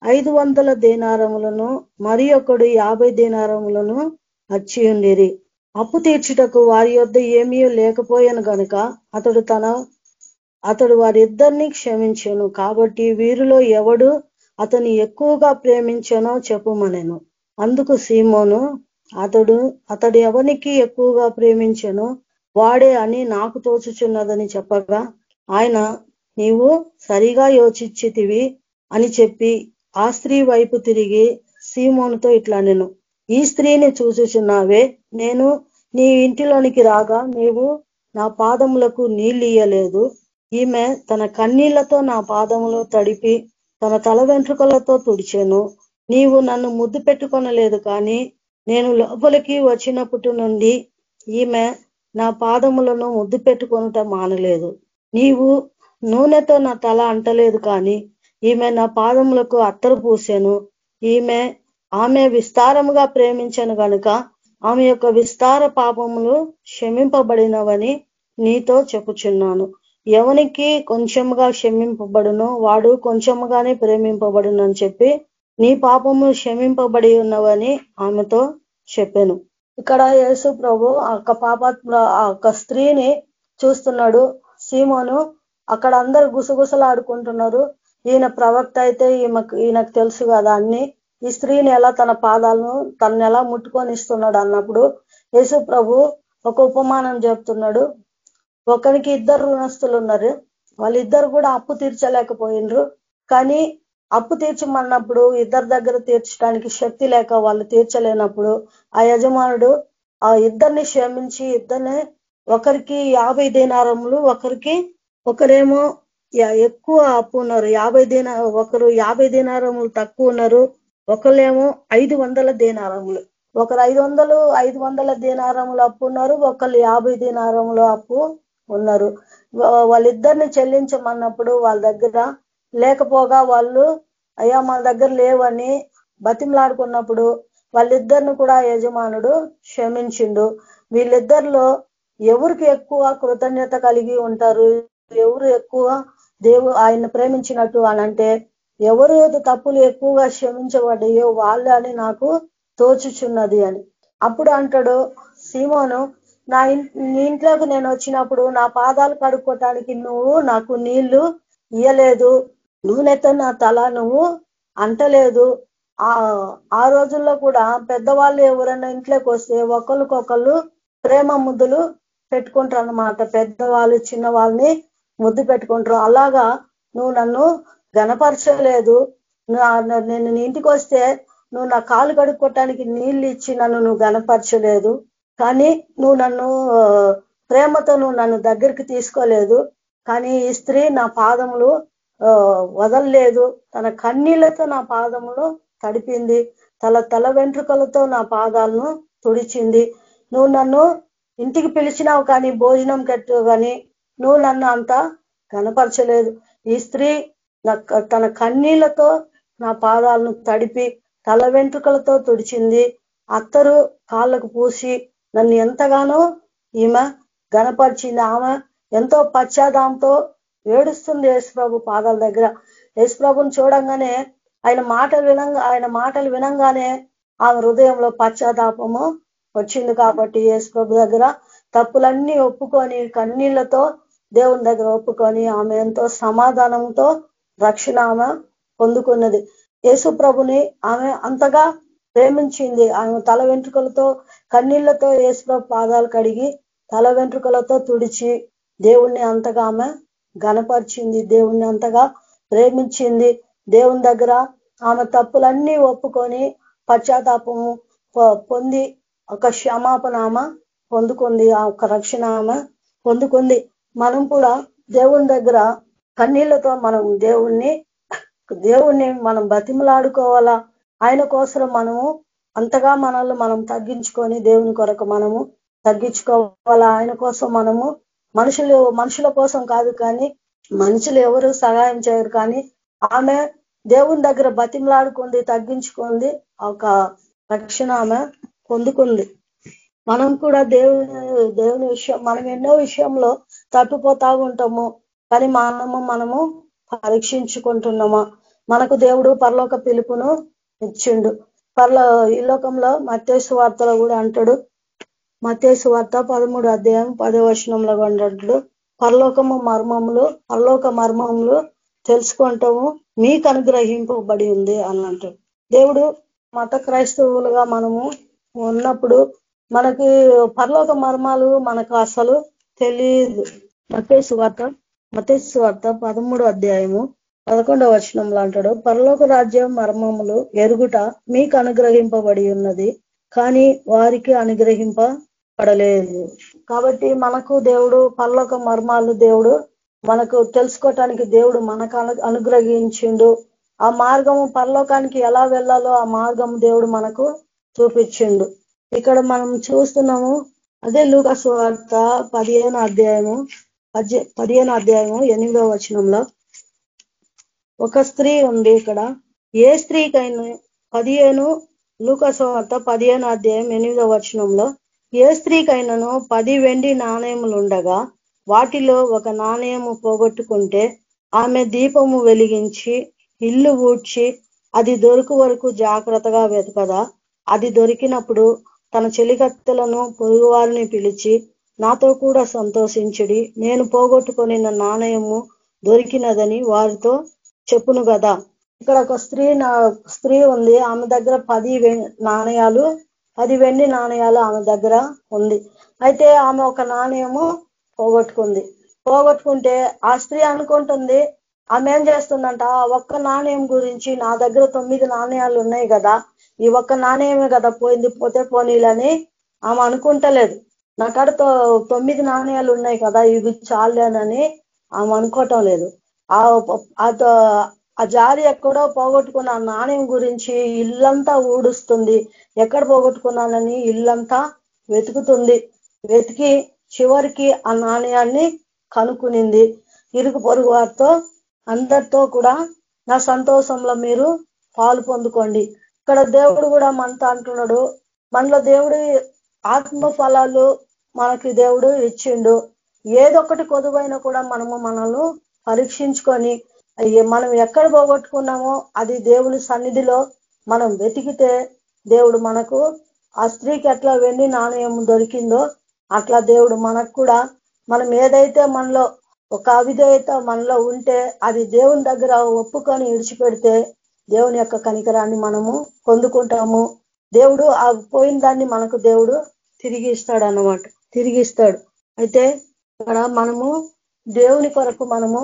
ఐదు వందల దీనారములను మరి ఒకడు యాభై దీనారములను అచ్చియుండిరి. అప్పు తీర్చుటకు వారి యొద్ద ఏమీ లేకపోయాను గనుక అతడు తన అతడు వారిద్దరిని క్షమించాను. కాబట్టి వీరిలో ఎవడు అతని ఎక్కువగా ప్రేమించానో చెప్పుమనెను. అందుకు సీమోను అతడు అతడు ఎవరికి ఎక్కువగా ప్రేమించను? వాడే అని నాకు తోచుచున్నదని చెప్పగా ఆయన నీవు సరిగా యోచించితివి అని చెప్పి ఆ స్త్రీ వైపు తిరిగి సీమోనుతో ఇట్లా నేను ఈ స్త్రీని చూసుచున్నావే నేను నీ ఇంటిలోనికి రాగా నీవు నా పాదములకు నీళ్ళు ఈమె తన కన్నీళ్ళతో నా పాదములు తడిపి తన తల వెంట్రుకలతో తుడిచాను. నీవు నన్ను ముద్దు పెట్టుకొనలేదు కానీ నేను లోపలికి వచ్చినప్పటి నుండి ఈమె నా పాదములను ముద్దు పెట్టుకొనుట మానలేదు. నీవు నూనెతో నా తల అంటలేదు కానీ ఈమె నా పాదములకు అత్తరు పూసాను. ఈమె ఆమె విస్తారముగా ప్రేమించను గనుక ఆమె యొక్క విస్తార పాపములు క్షమింపబడినవని నీతో చెప్పుచున్నాను. ఎవనికి కొంచెముగా క్షమింపబడును వాడు కొంచెముగానే ప్రేమింపబడును అని చెప్పి నీ పాపము క్షమింపబడి ఉన్నవని ఆమెతో చెప్పాను. ఇక్కడ యేసు ప్రభు ఆ పాపాత్మ ఆ స్త్రీని చూస్తున్నాడు. సీమోను అక్కడ అందరు గుసగుసలాడుకుంటున్నారు. ఈయన ప్రవక్త అయితే ఈమెకు ఈయనకు తెలుసు కదా అన్ని. ఈ స్త్రీని ఎలా తన పాదాలను తన ఎలా ముట్టుకొని ఇస్తున్నాడు అన్నప్పుడు యేసు ప్రభు ఒక ఉపమానం చెప్తున్నాడు. ఒకరికి ఇద్దరు రుణస్తులు ఉన్నారు. వాళ్ళిద్దరు కూడా అప్పు తీర్చలేకపోయినరు. కానీ అప్పు తీర్చమన్నప్పుడు ఇద్దరి దగ్గర తీర్చడానికి శక్తి లేక వాళ్ళు తీర్చలేనప్పుడు ఆ యజమానుడు ఆ ఇద్దరిని క్షమించి ఇద్దరిని ఒకరికి యాభై దినారములు ఒకరికి ఒకరేమో ఎక్కువ అప్పు ఉన్నారు. యాభై దిన ఒకరు యాభై దినారములు తక్కువ ఉన్నారు. ఒకళ్ళేమో ఐదు వందల దీనారములు. ఒకరు ఐదు వందలు ఐదు వందల దీనారములు అప్పు ఉన్నారు. ఒకళ్ళు యాభై దినారములు అప్పు ఉన్నారు. వాళ్ళిద్దరిని చెల్లించమన్నప్పుడు వాళ్ళ దగ్గర లేకపోగా వాళ్ళు అయ్యా మన దగ్గర లేవని బతిమలాడుకున్నప్పుడు వాళ్ళిద్దరిని కూడా యజమానుడు క్షమించిండు. వీళ్ళిద్దరిలో ఎవరికి ఎక్కువ కృతజ్ఞత కలిగి ఉంటారు? ఎవరు ఎక్కువ దేవు ఆయన ప్రేమించినట్టు అనంటే ఎవరు తప్పులు ఎక్కువగా క్షమించబడ్డాయో వాళ్ళు అని నాకు తోచుచున్నది అని. అప్పుడు అంటాడు సీమోను నా ఇంట్లోకి నేను వచ్చినప్పుడు నా పాదాలు కడుక్కోటానికి నువ్వు నాకు నీళ్ళు ఇయ్యలేదు. నూనెతో నా తల నువ్వు అంటలేదు. ఆ ఆ రోజుల్లో కూడా పెద్దవాళ్ళు ఎవరైనా ఇంట్లోకి వస్తే ఒకరికొకళ్ళు ప్రేమ ముద్దులు పెట్టుకుంటారు అనమాట పెద్దవాళ్ళు చిన్న వాళ్ళని ముద్దు పెట్టుకుంటారు. అలాగా నువ్వు నన్ను గనపరచలేదు నేను నీ ఇంటికి వస్తే నువ్వు నా కాలు కడుక్కోటానికి నీళ్ళు ఇచ్చి నన్ను నువ్వు గనపరచలేదు కానీ నువ్వు నన్ను ప్రేమతో నువ్వు నన్ను దగ్గరికి తీసుకోలేదు. కానీ ఈ స్త్రీ నా పాదములు వదలలేదు. తన కన్నీళ్ళతో నా పాదములు తడిపింది. తల తల వెంట్రుకలతో నా పాదాలను తుడిచింది. నువ్వు నన్ను ఇంటికి పిలిచినావు కానీ భోజనం కట్టు కానీ నువ్వు నన్ను అంత కనపరచలేదు ఈ స్త్రీ తన కన్నీళ్ళతో నా పాదాలను తడిపి తల వెంట్రుకలతో తుడిచింది. అత్తరు కాళ్ళకు పూసి నన్ను ఎంతగానో ఈమె గనపరిచింది ఆమె ఎంతో పశ్చాదాంతో ఏడుస్తుంది యేసుప్రభు పాదాల దగ్గర. యేసుప్రభుని చూడంగానే ఆయన మాటలు వినంగా ఆయన మాటలు వినంగానే ఆమె హృదయంలో పశ్చాత్తాపము వచ్చింది కాబట్టి యేసుప్రభు దగ్గర. తప్పులన్నీ ఒప్పుకొని కన్నీళ్ళతో దేవుని దగ్గర ఒప్పుకొని ఆమె ఎంతో సమాధానంతో రక్షణ ఆమె పొందుకున్నది. యేసు ప్రభుని ఆమె అంతగా ప్రేమించింది. ఆమె తల వెంట్రుకలతో కన్నీళ్ళతో యేసుప్రభు పాదాలు కడిగి తల వెంట్రుకలతో తుడిచి దేవుణ్ణి అంతగా ఆమె గనపరిచింది దేవుణ్ణి అంతగా ప్రేమించింది. దేవుని దగ్గర ఆమె తప్పులన్నీ ఒప్పుకొని పశ్చాత్తాపము పొంది ఒక క్షమాపణ ఆమె పొందుకుంది. ఆ ఒక రక్షణ ఆమె పొందుకుంది. మనం కూడా దేవుని దగ్గర కన్నీళ్ళతో మనం దేవుణ్ణి దేవుణ్ణి మనం బతిమలాడుకోవాలా? ఆయన కోసం మనము అంతగా మనల్ని మనం తగ్గించుకొని దేవుని కొరకు మనము తగ్గించుకోవాలా? ఆయన కోసం మనము మనుషులు మనుషుల కోసం కాదు కానీ మనుషులు ఎవరు సహాయం చేయరు కానీ ఆమె దేవుని దగ్గర బతిమలాడుకుంది తగ్గించుకుంది ఒక రక్షణ ఆమె పొందుకుంది. మనం కూడా దేవుని దేవుని విషయం మనం ఎన్నో విషయంలో తప్పిపోతా ఉంటాము కానీ మనము మనము పరీక్షించుకుంటున్నామా? మనకు దేవుడు పరలోక పిలుపును ఇచ్చిండు. పర్లో ఈ లోకంలో మత్స్య వార్తలో కూడా అంటాడు మతేసు వార్త పదమూడు అధ్యాయం పదవచనంలో ఉన్నట్లు పరలోకము మర్మములు పరలోక మర్మములు తెలుసుకుంటాము మీకు అనుగ్రహింపబడి ఉంది అన్నట్టు. దేవుడు మత క్రైస్తవులుగా మనము ఉన్నప్పుడు మనకి పరలోక మర్మాలు మనకు అసలు తెలియదు మతేసు వార్త మతేసు వార్త పదమూడు అధ్యాయము పదకొండవ వచనంలో అంటాడు పరలోక రాజ్యం మర్మములు ఎరుగుట మీకు అనుగ్రహింపబడి ఉన్నది కానీ వారికి అనుగ్రహింప పడలేదు. కాబట్టి మనకు దేవుడు పరలోక మర్మాలు దేవుడు మనకు తెలుసుకోవటానికి దేవుడు మనకు అనుగ్రహించిండు. ఆ మార్గము పరలోకానికి ఎలా వెళ్ళాలో ఆ మార్గం దేవుడు మనకు చూపించిండు. ఇక్కడ మనం చూస్తున్నాము అదే లూకస్ వార్త పదిహేను అధ్యాయము పదిహేను అధ్యాయము ఎనిమిదో వచనంలో. ఒక స్త్రీ ఉంది ఇక్కడ. ఏ స్త్రీకైనా పదిహేను లూకస్ వార్త పదిహేను అధ్యాయం ఎనిమిదో వచనంలో ఏ స్త్రీకైనాను పది వెండి నాణయములు ఉండగా వాటిలో ఒక నాణయము పోగొట్టుకుంటే ఆమె దీపము వెలిగించి ఇల్లు ఊడ్చి అది దొరుకు వరకు జాగ్రత్తగా వెతకదా? అది దొరికినప్పుడు తన చెలికత్తెలను పొరుగువారిని పిలిచి నాతో కూడా సంతోషించుడి నేను పోగొట్టుకొని నాణయము దొరికినదని వారితో చెప్పును కదా ఇక్కడ ఒక స్త్రీ స్త్రీ ఉంది ఆమె దగ్గర పది నాణయాలు పది వెండి నాణ్యాలు ఆమె దగ్గర ఉంది. అయితే ఆమె ఒక నాణ్యము పోగొట్టుకుంది. పోగొట్టుకుంటే ఆ స్త్రీ అనుకుంటుంది ఆమె ఏం చేస్తుందంట? ఆ ఒక్క నాణ్యం గురించి నా దగ్గర తొమ్మిది నాణ్యాలు ఉన్నాయి కదా ఈ ఒక్క నాణ్యమే కదా పోయింది పోతే పోనీలని ఆమె అనుకుంటలేదు. నా కాడ తొమ్మిది నాణ్యాలు ఉన్నాయి కదా ఇవి చాలేనని ఆమె అనుకోవటం లేదు. ఆ జారి ఎక్కడో పోగొట్టుకున్న నాణ్యం గురించి ఇల్లంతా ఊడుస్తుంది. ఎక్కడ పోగొట్టుకున్నానని ఇల్లంతా వెతుకుతుంది. వెతికి చివరికి ఆ నాణ్యాన్ని కనుక్కునింది. ఇరుగు పొరుగు వారితో అందరితో కూడా నా సంతోషంలో మీరు పాలు పొందుకోండి. ఇక్కడ దేవుడు కూడా మనతో అంటున్నాడు. మనలో దేవుడు ఆత్మ ఫలాలు మనకి దేవుడు ఇచ్చిండు. ఏదొకటి కొదువైనా కూడా మనము మనల్ని పరీక్షించుకొని మనం ఎక్కడ పోగొట్టుకున్నామో అది దేవుని సన్నిధిలో మనం వెతికితే దేవుడు మనకు ఆ స్త్రీకి ఎట్లా వెండి నాణ్యం దొరికిందో అట్లా దేవుడు మనకు కూడా మనం ఏదైతే మనలో ఒక అవిధేయత మనలో ఉంటే అది దేవుని దగ్గర ఒప్పుకొని విడిచిపెడితే దేవుని యొక్క కనికరాన్ని మనము పొందుకుంటాము. దేవుడు ఆ పోయిన దాన్ని మనకు దేవుడు తిరిగి ఇస్తాడు అన్నమాట. తిరిగి ఇస్తాడు. అయితే ఇక్కడ మనము దేవుని కొరకు మనము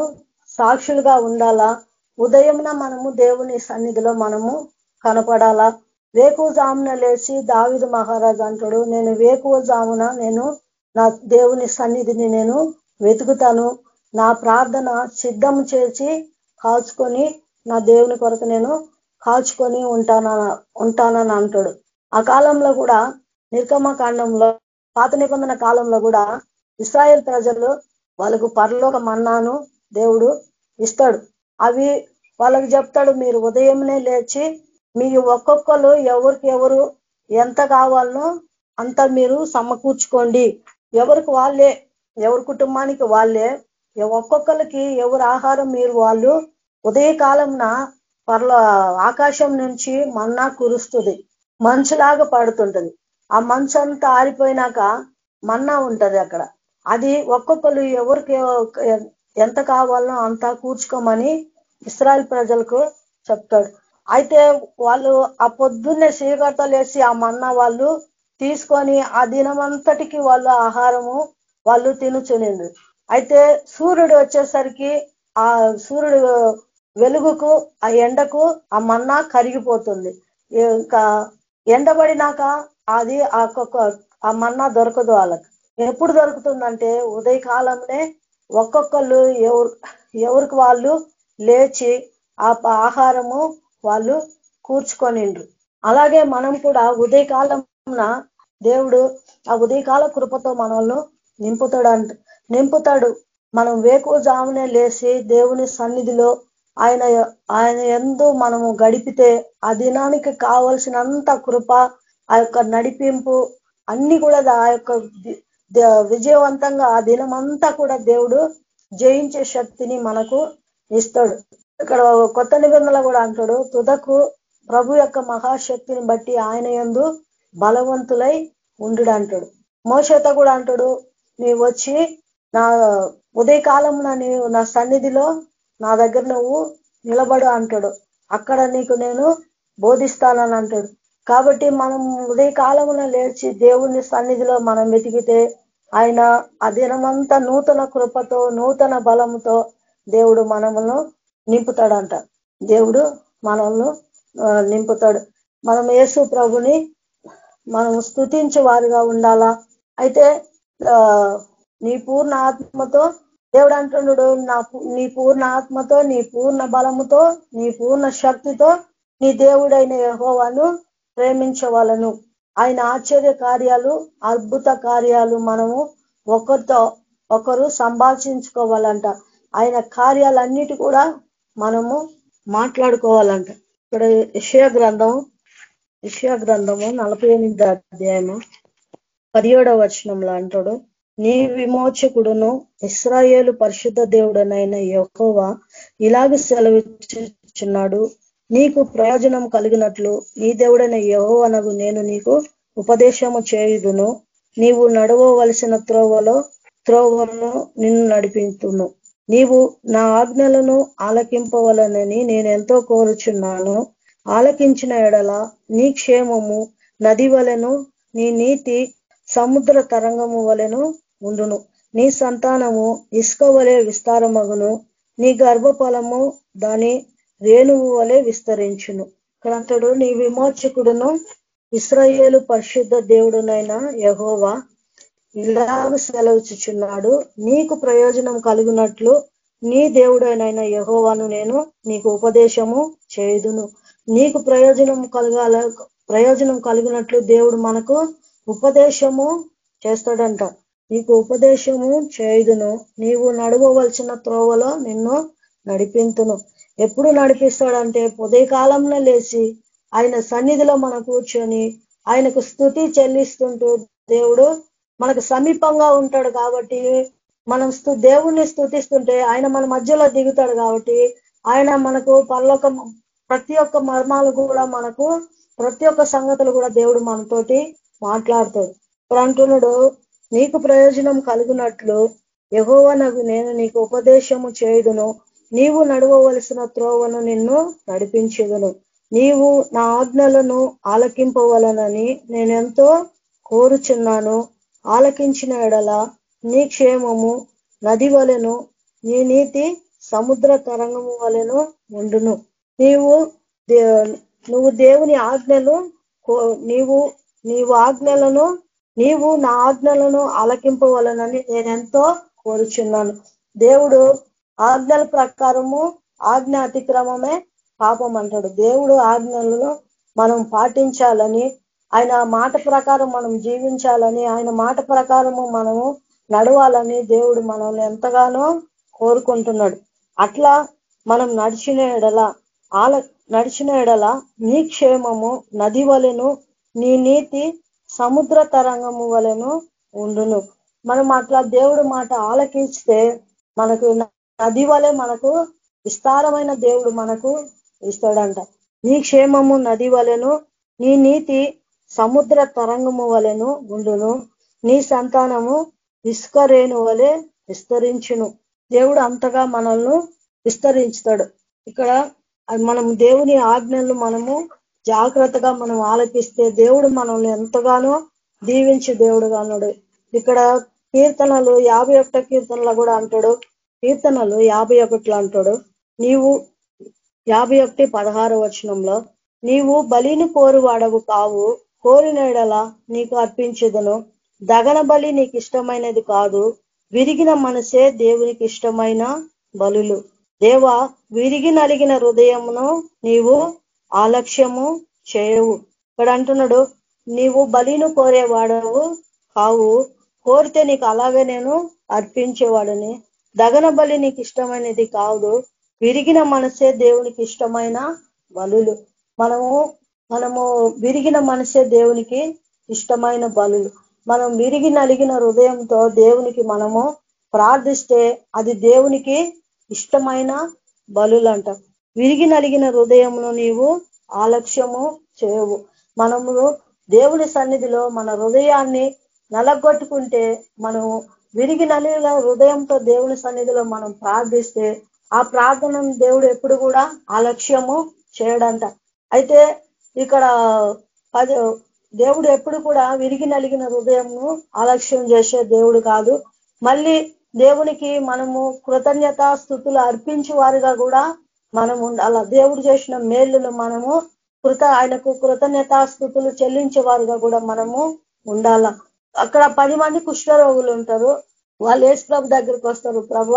సాక్షులుగా ఉండాలా? ఉదయంన మనము దేవుని సన్నిధిలో మనము కనపడాలా? వేకువజామున లేచి దావిద మహారాజు అంటాడు నేను వేకువజామున నేను నా దేవుని సన్నిధిని నేను వెతుకుతాను. నా ప్రార్థన సిద్ధం చేసి కాల్చుకొని నా దేవుని కొరకు నేను కాల్చుకొని ఉంటాన ఉంటానని అంటాడు. ఆ కాలంలో కూడా నిర్గమ కాండంలో పాత నిబంధన కాలంలో కూడా ఇస్రాయేల్ ప్రజలు వాళ్ళకు పరలోక మన్నాను దేవుడు ఇస్తాడు. అవి వాళ్ళకి చెప్తాడు మీరు ఉదయంనే లేచి మీ ఒక్కొక్కరు ఎవరికి ఎవరు ఎంత కావాలనో అంత మీరు సమకూర్చుకోండి. ఎవరికి వాళ్ళే ఎవరి కుటుంబానికి వాళ్ళే ఒక్కొక్కరికి ఎవరు ఆహారం మీరు వాళ్ళు ఉదయకాలంన పర్ల ఆకాశం నుంచి మన్నా కురుస్తుంది మంచులాగా పడుతుంటది. ఆ మంచు అంతా ఆరిపోయినాక మన్నా ఉంటది అక్కడ. అది ఒక్కొక్కరు ఎవరికి ఎంత కావాలనో అంత కూర్చుకోమని ఇస్రాయల్ ప్రజలకు చెప్తాడు. అయితే వాళ్ళు ఆ పొద్దున్నే లేసి ఆ మన్న వాళ్ళు తీసుకొని ఆ దినమంతటికి వాళ్ళు ఆహారము వాళ్ళు తినుచునిండు. అయితే సూర్యుడు వచ్చేసరికి ఆ సూర్యుడు వెలుగుకు ఆ ఎండకు ఆ మన్నా కరిగిపోతుంది. ఇంకా ఎండబడినాక అది ఆ మన్నా దొరకదు వాళ్ళకి. ఎప్పుడు దొరుకుతుందంటే ఉదయకాలంలో ఒక్కొక్కళ్ళు ఎవరు ఎవరికి వాళ్ళు లేచి ఆ ఆహారము వాళ్ళు కూర్చుకొనిండ్రు. అలాగే మనం కూడా ఉదయకాలం దేవుడు ఆ ఉదయకాల కృపతో మనల్ని నింపుతాడు అంట నింపుతాడు. మనం వేకు జామునే లేచి దేవుని సన్నిధిలో ఆయన ఆయన ఎందు మనము గడిపితే ఆ దినానికి కావలసినంత కృప ఆ యొక్క నడిపింపు అన్ని కూడా ఆ యొక్క విజయవంతంగా ఆ దినం అంతా కూడా దేవుడు జయించే శక్తిని మనకు ఇస్తాడు. ఇక్కడ కొత్త నిబంధనలు కూడా అంటాడు తుదకు ప్రభు యొక్క మహాశక్తిని బట్టి ఆయన ఎందు బలవంతులై ఉండు అంటాడు. మోషత కూడా అంటాడు నీవు వచ్చి నా ఉదయకాలం నీవు నా సన్నిధిలో నా దగ్గర నువ్వు నిలబడు అంటాడు. అక్కడ నీకు నేను బోధిస్తానని అంటాడు. కాబట్టి మనం ఉదయ కాలంలో లేచి దేవుని సన్నిధిలో మనం వెతికితే ఆయన ఆ దినమంతా నూతన కృపతో నూతన బలముతో దేవుడు మనమును నింపుతాడంట. దేవుడు మనల్ని నింపుతాడు. మనం యేసు ప్రభుని మనం స్థుతించే వారిగా ఉండాలా? అయితే నీ పూర్ణ ఆత్మతో దేవుడు అంటున్నాడు నా నీ పూర్ణ ఆత్మతో నీ పూర్ణ బలముతో నీ పూర్ణ శక్తితో నీ దేవుడైన యహోవాను ప్రేమించవాలను. ఆయన ఆశ్చర్య కార్యాలు అద్భుత కార్యాలు మనము ఒకరితో ఒకరు సంభాషించుకోవాలంట. ఆయన కార్యాలన్నిటి కూడా మనము మాట్లాడుకోవాలంట. ఇక్కడ విషయ గ్రంథం విషయ గ్రంథము నలభై ఎనిమిది అధ్యాయము పదిహేడవ వచనంలో అంటాడు నీ విమోచకుడును ఇస్రాయేలు పరిశుద్ధ దేవుడనైన యహోవా ఇలాగ సెలవిచ్చుచున్నాడు నీకు ప్రయోజనం కలిగినట్లు నీ దేవుడైన యహోవనగు నేను నీకు ఉపదేశము చేయుదును. నీవు నడవవలసిన త్రోవలో త్రోవలను నిన్ను నడిపించును నీవు నా ఆజ్ఞలను ఆలకింపవలనని నేను ఎంతో కోరుచున్నాను. ఆలకించిన ఎడల నీ క్షేమము నది వలెను నీ నీతి సముద్ర తరంగము వలెను ఉండును. నీ సంతానము ఇసుక వలె విస్తారమగును. నీ గర్భఫలము దాని రేణువు వలె విస్తరించును. ఇక్కడ నీ విమోచకుడును ఇస్రాయేలు పరిశుద్ధ దేవుడునైన యహోవా ఇలాగ సెలవుచుచున్నాడు నీకు ప్రయోజనం కలిగినట్లు నీ దేవుడైన యహోవాను నేను నీకు ఉపదేశము చేయుదును. నీకు ప్రయోజనం కలగాల ప్రయోజనం కలిగినట్లు దేవుడు మనకు ఉపదేశము చేస్తాడంట. నీకు ఉపదేశము చేయుదును. నీవు నడవవలసిన త్రోవలో నిన్ను నడిపింతును. ఎప్పుడు నడిపిస్తాడంటే ఉదయకాలంలో లేచి ఆయన సన్నిధిలో మనం కూర్చొని ఆయనకు స్థుతి చెల్లిస్తుంటూ దేవుడు మనకు సమీపంగా ఉంటాడు కాబట్టి మనం దేవుణ్ణి స్థుతిస్తుంటే ఆయన మన మధ్యలో దిగుతాడు కాబట్టి ఆయన మనకు పర్లోక ప్రతి ఒక్క మర్మాలు కూడా మనకు ప్రతి ఒక్క సంగతులు కూడా దేవుడు మనతోటి మాట్లాడతాడు. ఇప్పుడు అంటున్నాడు నీకు ప్రయోజనం కలిగినట్లు ఎగోవనకు నేను నీకు ఉపదేశము చేయుదును. నీవు నడవవలసిన త్రోవను నిన్ను నడిపించగను నీవు నా ఆజ్ఞలను ఆలకింపవలనని నేనెంతో కోరుచున్నాను. ఆలకించిన ఎడల నీ క్షేమము నది వలెను నీ నీతి సముద్ర తరంగము వలెను ఉండును. నీవు నువ్వు దేవుని ఆజ్ఞలు నీవు నీవు ఆజ్ఞలను నీవు నా ఆజ్ఞలను ఆలకింపవలనని నేనెంతో కోరుచున్నాను. దేవుడు ఆజ్ఞల ప్రకారము ఆజ్ఞ అతిక్రమమే పాపం అంటాడు. దేవుడు ఆజ్ఞలను మనం పాటించాలని ఆయన మాట ప్రకారం మనం జీవించాలని ఆయన మాట ప్రకారము మనము నడవాలని దేవుడు మనల్ని ఎంతగానో కోరుకుంటున్నాడు. అట్లా మనం నడిచిన ఎడల ఆల నడిచిన ఎడల నీ క్షేమము నది వలెను నీ నీతి సముద్ర తరంగము వలెను ఉండును. మనం అట్లా దేవుడు మాట ఆలకిస్తే మనకు నది వలె మనకు విస్తారమైన దేవుడు మనకు ఇస్తాడంట. నీ క్షేమము నది వలెను నీ నీతి సముద్ర తరంగము వలెను ఉండును. నీ సంతానము ఇసుక రేణు వలె విస్తరించును. దేవుడు అంతగా మనల్ని విస్తరించుతాడు. ఇక్కడ మనం దేవుని ఆజ్ఞలు మనము జాగ్రత్తగా మనం ఆలపిస్తే దేవుడు మనల్ని ఎంతగానో దీవించి దేవుడుగా అన్నాడు. ఇక్కడ కీర్తనలు యాభై ఒకట కీర్తనలో కూడా అంటాడు. కీర్తనలు యాభై ఒకటిలో అంటాడు. నీవు యాభై ఒకటి పదహారు వచనంలో నీవు బలిని కోరువాడవు కావు కోరినడల నీకు అర్పించదును. దగన బలి నీకు ఇష్టమైనది కాదు విరిగిన మనసే దేవునికి ఇష్టమైన బలులు. దేవ విరిగి నలిగిన హృదయమును నీవు ఆలక్ష్యము చేయవు. ఇక్కడ అంటున్నాడు నీవు బలిను కోరేవాడవు కావు కోరితే నీకు అలాగే నేను అర్పించేవాడని. దగన బలి నీకు ఇష్టమైనది కాదు. విరిగిన మనసే దేవునికి ఇష్టమైన బలులు. మనము మనము విరిగిన మనసే దేవునికి ఇష్టమైన బలులు. మనం విరిగి నలిగిన హృదయంతో దేవునికి మనము ప్రార్థిస్తే అది దేవునికి ఇష్టమైన బలులంట. విరిగి నలిగిన హృదయమును నీవు ఆలక్ష్యము చేయవు. మనము దేవుని సన్నిధిలో మన హృదయాన్ని నలగొట్టుకుంటే మనము విరిగి నలిగిన హృదయంతో దేవుని సన్నిధిలో మనం ప్రార్థిస్తే ఆ ప్రార్థనను దేవుడు ఎప్పుడు కూడా ఆలక్ష్యము చేయడంట. అయితే ఇక్కడ పది దేవుడు ఎప్పుడు కూడా విరిగి నలిగిన హృదయంను ఆలక్ష్యం చేసే దేవుడు కాదు. మళ్ళీ దేవునికి మనము కృతజ్ఞత స్థుతులు అర్పించే వారుగా కూడా మనం ఉండాల? దేవుడు చేసిన మేలును మనము కృత ఆయనకు కృతజ్ఞత స్థుతులు చెల్లించే వారుగా కూడా మనము ఉండాల? అక్కడ పది మంది కుష్ఠరోగులు ఉంటారు. వాళ్ళు యేసుప్రభు దగ్గరికి వస్తారు. ప్రభు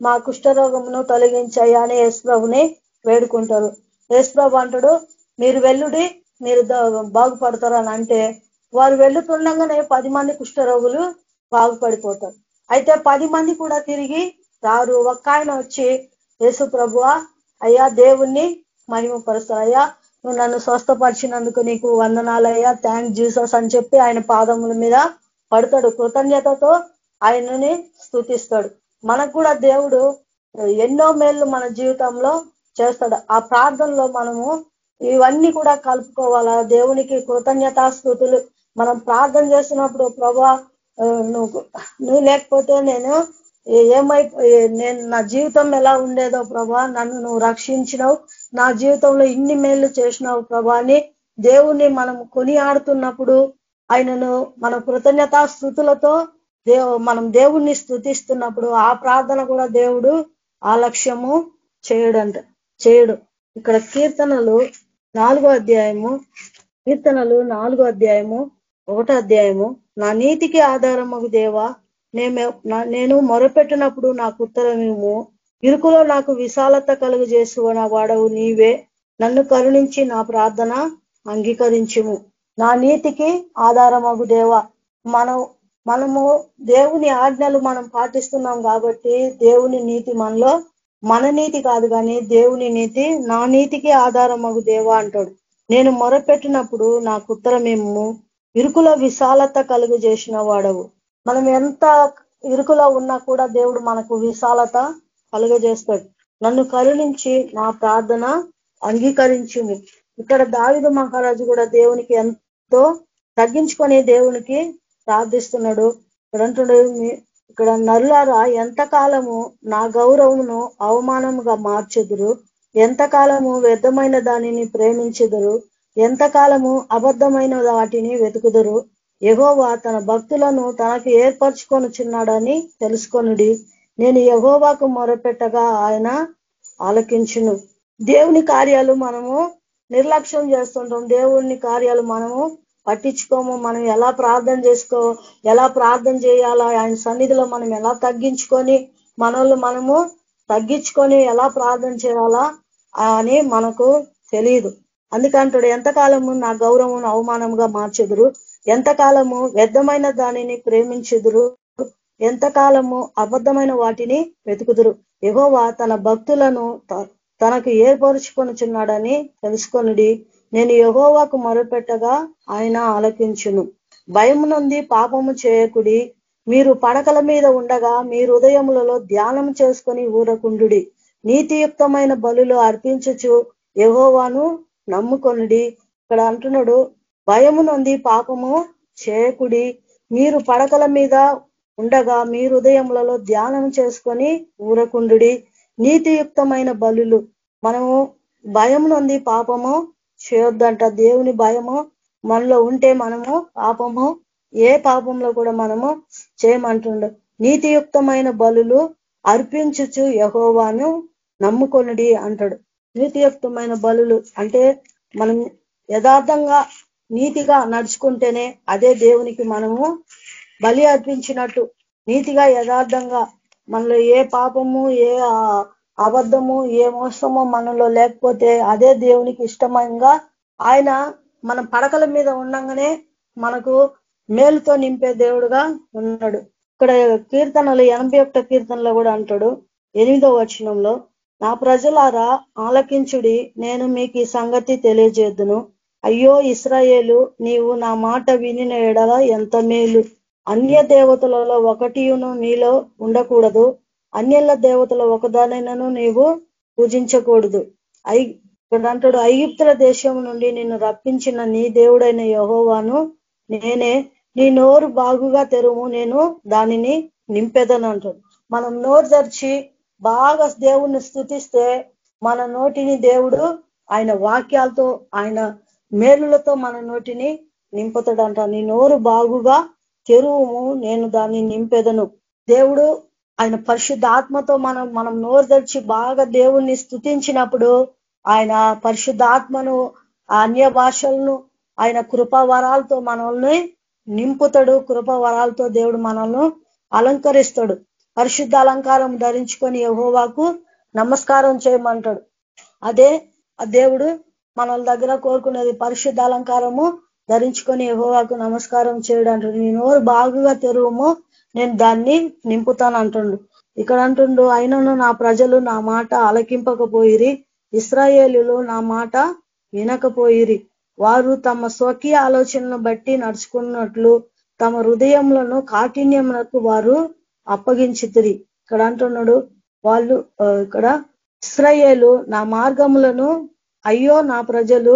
మా కుష్ఠరోగమును తొలగించాయా అని యేసుప్రభుని వేడుకుంటారు. యేసుప్రభు అంటాడు మీరు వెల్లుడి మీరు బాగుపడతారు అని అంటే వారు వెళ్ళుతుండగానే పది మంది కుష్ఠరోగులు బాగుపడిపోతారు. అయితే పది మంది కూడా తిరిగి రారు. ఒక్క ఆయన వచ్చి యేసు ప్రభువ అయ్యా దేవుణ్ణి మహిమపరుస్తారు అయ్యా నువ్వు నన్ను స్వస్థపరిచినందుకు నీకు వందనాలయ్యా. థ్యాంక్ జీసస్ అని చెప్పి ఆయన పాదముల మీద పడతాడు. కృతజ్ఞతతో ఆయనని స్థుతిస్తాడు మనకు కూడా దేవుడు ఎన్నో మేళ్ళు మన జీవితంలో చేస్తాడు. ఆ ప్రార్థనలో మనము ఇవన్నీ కూడా కలుపుకోవాలా? దేవునికి కృతజ్ఞతాస్థుతులు మనం ప్రార్థన చేస్తున్నప్పుడు ప్రభా నువ్వు నువ్వు లేకపోతే నేను ఏమై నేను నా జీవితం ఎలా ఉండేదో ప్రభా నన్ను నువ్వు రక్షించినావు. నా జీవితంలో ఇన్ని మేళ్ళు చేసినావు ప్రభా అని దేవుణ్ణి మనం కొనియాడుతున్నప్పుడు ఆయనను మన కృతజ్ఞతా స్థుతులతో దేవు మనం దేవుణ్ణి స్థుతిస్తున్నప్పుడు ఆ ప్రార్థన కూడా దేవుడు ఆలక్ష్యము చేయడంట చేయడు. ఇక్కడ కీర్తనలు నాలుగో అధ్యాయము కీర్తనలు నాలుగో అధ్యాయము ఒకటో అధ్యాయము. నా నీతికి ఆధారమగు దేవా నేను మొరపెట్టినప్పుడు నాకు ఉత్తరమేమో ఇరుకులో నాకు విశాలత కలుగు చేసుకున్న వాడవు నీవే. నన్ను కరుణించి నా ప్రార్థన అంగీకరించుము. నా నీతికి ఆధారమగు దేవ. మనం మనము దేవుని ఆజ్ఞలు మనం పాటిస్తున్నాం కాబట్టి దేవుని నీతి మనలో మన నీతి కాదు కానీ దేవుని నీతి నా నీతికి ఆధారమగు దేవ అంటాడు. నేను మొరపెట్టినప్పుడు నాకు ఉత్తరమేమో ఇరుకుల విశాలత కలుగు చేసిన వాడవు. మనం ఎంత ఇరుకులో ఉన్నా కూడా దేవుడు మనకు విశాలత కలుగజేస్తాడు. నన్ను కరుణించి నా ప్రార్థన అంగీకరించింది ఇక్కడ దావిద మహారాజు కూడా దేవునికి ఎంతో తగ్గించుకొని దేవునికి ప్రార్థిస్తున్నాడు. ఇక్కడ అంటున్నాడు ఇక్కడ నల్లారా ఎంతకాలము నా గౌరవమును అవమానముగా మార్చెదురు? ఎంతకాలము వ్యర్థమైన దానిని ప్రేమించెదురు? ఎంతకాలము అబద్ధమైన వాటిని వెతుకుదురు? ఎహోవా తన భక్తులను తనకు ఏర్పరచుకొనుచున్నాడని తెలుసుకొనుడి. నేను యహోవాకు మొరపెట్టగా ఆయన ఆలకించును. దేవుని కార్యాలు మనము నిర్లక్ష్యం చేస్తుంటాం. దేవుని కార్యాలు మనము పట్టించుకోము. మనం ఎలా ప్రార్థన చేసుకో ఎలా ప్రార్థన చేయాలా? ఆయన సన్నిధిలో మనం ఎలా తగ్గించుకొని మనల్ని మనము తగ్గించుకొని ఎలా ప్రార్థన చేయాలా అని మనకు తెలియదు అందుకంటాడు ఎంతకాలము నా గౌరవం అవమానంగా మార్చెదురు? ఎంతకాలము వ్యర్థమైన దానిని ప్రేమించుదురు? ఎంతకాలము అబద్ధమైన వాటిని వెతుకుదురు. ఎగోవా తన భక్తులను తనకు ఏర్పరుచుకొనుచున్నాడని తెలుసుకొనుడి. నేను యహోవాకు మొరపెట్టగా ఆయన ఆలకించును. భయం నుండి పాపము చేయకుడి. మీరు పడకల మీద ఉండగా మీ హృదయములలో ధ్యానం చేసుకొని ఊరకుండు నీతియుక్తమైన బలులు అర్పించచ్చు యహోవాను నమ్ముకొనుడి. ఇక్కడ అంటున్నాడు భయము నుండి పాపము చేయకుడి. మీరు పడకల మీద ఉండగా మీ హృదయములలో ధ్యానం చేసుకొని ఊరకుండుడి. నీతియుక్తమైన బలులు మనము భయం నుండి పాపము చేయొద్దంట. దేవుని భయము మనలో ఉంటే మనము పాపము ఏ పాపంలో కూడా మనము చేయమంటుండు. నీతియుక్తమైన బలులు అర్పించుచు యహోవాను నమ్ముకొనుడి అంటాడు. నీతియుక్తమైన బలులు అంటే మనం యథార్థంగా నీతిగా నడుచుకుంటేనే అదే దేవునికి మనము బలి అర్పించినట్టు. నీతిగా యథార్థంగా మనలో ఏ పాపము ఏ అబద్ధము ఏ మోసము మనలో లేకపోతే అదే దేవునికి ఇష్టమంగా ఆయన మన పడకల మీద ఉండగానే మనకు మేలుతో నింపే దేవుడుగా ఉన్నాడు. ఇక్కడ కీర్తనలు ఎనభై ఒక్క కీర్తనలో కూడా అంటాడు. ఎనిమిదో వచనంలో నా ప్రజలారా ఆలకించుడి నేను మీకు ఈ సంగతి తెలియజేద్దును. అయ్యో ఇస్రాయేలు నీవు నా మాట వినిన ఎడల ఎంత మేలు. అన్య దేవతలలో ఒకటియును నీలో ఉండకూడదు. అన్యల దేవతల ఒకదానైనాను నీవు పూజించకూడదు. ఐ ఇక్కడ అంటాడు ఐగుప్తుల దేశం నుండి నిన్ను రప్పించిన నీ దేవుడైన యహోవాను నేనే. నీ నోరు బాగుగా తెరుము నేను దానిని నింపెదను అంటాడు. మనం నోరు తెరిచి బాగా దేవుణ్ణి స్థుతిస్తే మన నోటిని దేవుడు ఆయన వాక్యాలతో ఆయన మేలులతో మన నోటిని నింపుతాడంట. నీ నోరు బాగుగా తెరువుము నేను దాన్ని నింపెదను. దేవుడు ఆయన పరిశుద్ధాత్మతో మనం మనం నోరు తెరిచి బాగా దేవుణ్ణి స్థుతించినప్పుడు ఆయన పరిశుద్ధాత్మను అన్య భాషలను ఆయన కృపావరాలతో మనల్ని నింపుతాడు. కృపావరాలతో దేవుడు మనల్ని అలంకరిస్తాడు. పరిశుద్ధ అలంకారం ధరించుకొని యహోవాకు నమస్కారం చేయమంటాడు. అదే ఆ దేవుడు మనల దగ్గర కోరుకునేది పరిశుద్ధ అలంకారము ధరించుకొని యహోవాకు నమస్కారం చేయడం అంటుండు నేను ఎవరు బాగుగా తెరువుమో నేను దాన్ని నింపుతాను అంటుండు ఇక్కడ అంటుండు అయినను నా ప్రజలు నా మాట అలకింపకపోయిరి ఇస్రాయేలులు నా మాట వినకపోయిరి. వారు తమ స్వకీయ ఆలోచనను బట్టి నడుచుకున్నట్లు తమ హృదయములను కాఠిన్యములకు వారు అప్పగించితిరి. ఇక్కడ అంటున్నాడు వాళ్ళు ఇక్కడ ఇస్రాయేలు నా మార్గములను అయ్యో నా ప్రజలు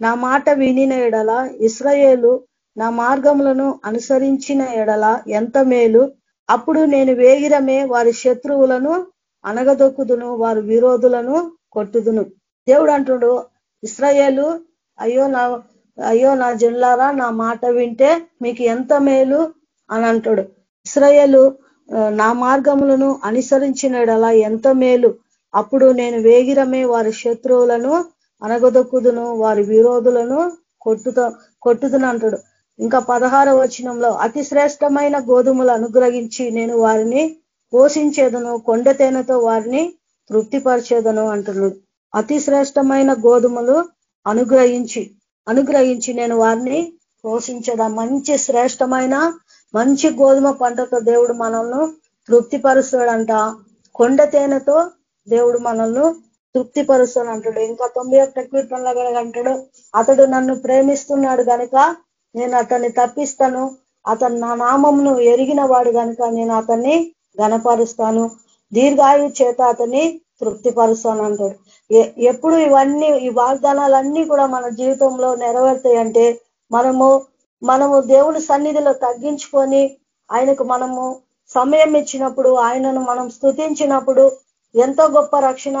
నా మాట వినిన ఎడల ఇస్రాయేలు నా మార్గములను అనుసరించిన ఎడల ఎంత మేలు? అప్పుడు నేను వేగిరమే వారి శత్రువులను అనగదొక్కుదును వారి విరోధులను కొట్టుదును. దేవుడు అంటుడు ఇస్రాయేలు అయ్యో నా అయ్యో నా జిల్లారా నా మాట వింటే మీకు ఎంత మేలు? అని అంటాడు. ఇస్రాయేలు నా మార్గములను అనుసరించిన ఎడల ఎంత మేలు? అప్పుడు నేను వేగిరమే వారి శత్రువులను అనగదొక్కుదును వారి విరోధులను కొట్టుత కొట్టుదును అంటాడు. ఇంకా పదహార వచనంలో అతి శ్రేష్టమైన గోధుమలు అనుగ్రహించి నేను వారిని పోషించేదను కొండ తేనెతో వారిని తృప్తిపరిచేదను అంటున్నాడు అతి శ్రేష్టమైన గోధుమలు అనుగ్రహించి అనుగ్రహించి నేను వారిని పోషించదా? మంచి శ్రేష్టమైన మంచి గోధుమ పంటతో దేవుడు మనల్ని తృప్తిపరుస్తాడంట. కొండ తేనెతో దేవుడు మనల్ని తృప్తిపరుస్తాను అంటాడు. ఇంకా తొంభై ఒక్క కీర్తనలో కనుక అంటాడు. అతడు నన్ను ప్రేమిస్తున్నాడు కనుక నేను అతన్ని తప్పిస్తాను. అతను నా నామంను ఎరిగిన వాడు కనుక నేను అతన్ని గనపరుస్తాను దీర్ఘాయు చేత అతన్ని తృప్తిపరుస్తాను అంటాడు. ఎప్పుడు ఇవన్నీ ఈ వాగ్దానాలన్నీ కూడా మన జీవితంలో నెరవేరుతాయంటే మనము మనము దేవుని సన్నిధిలో తగ్గించుకొని ఆయనకు మనము సమయం ఇచ్చినప్పుడు ఆయనను మనం స్థుతించినప్పుడు ఎంతో గొప్ప రక్షణ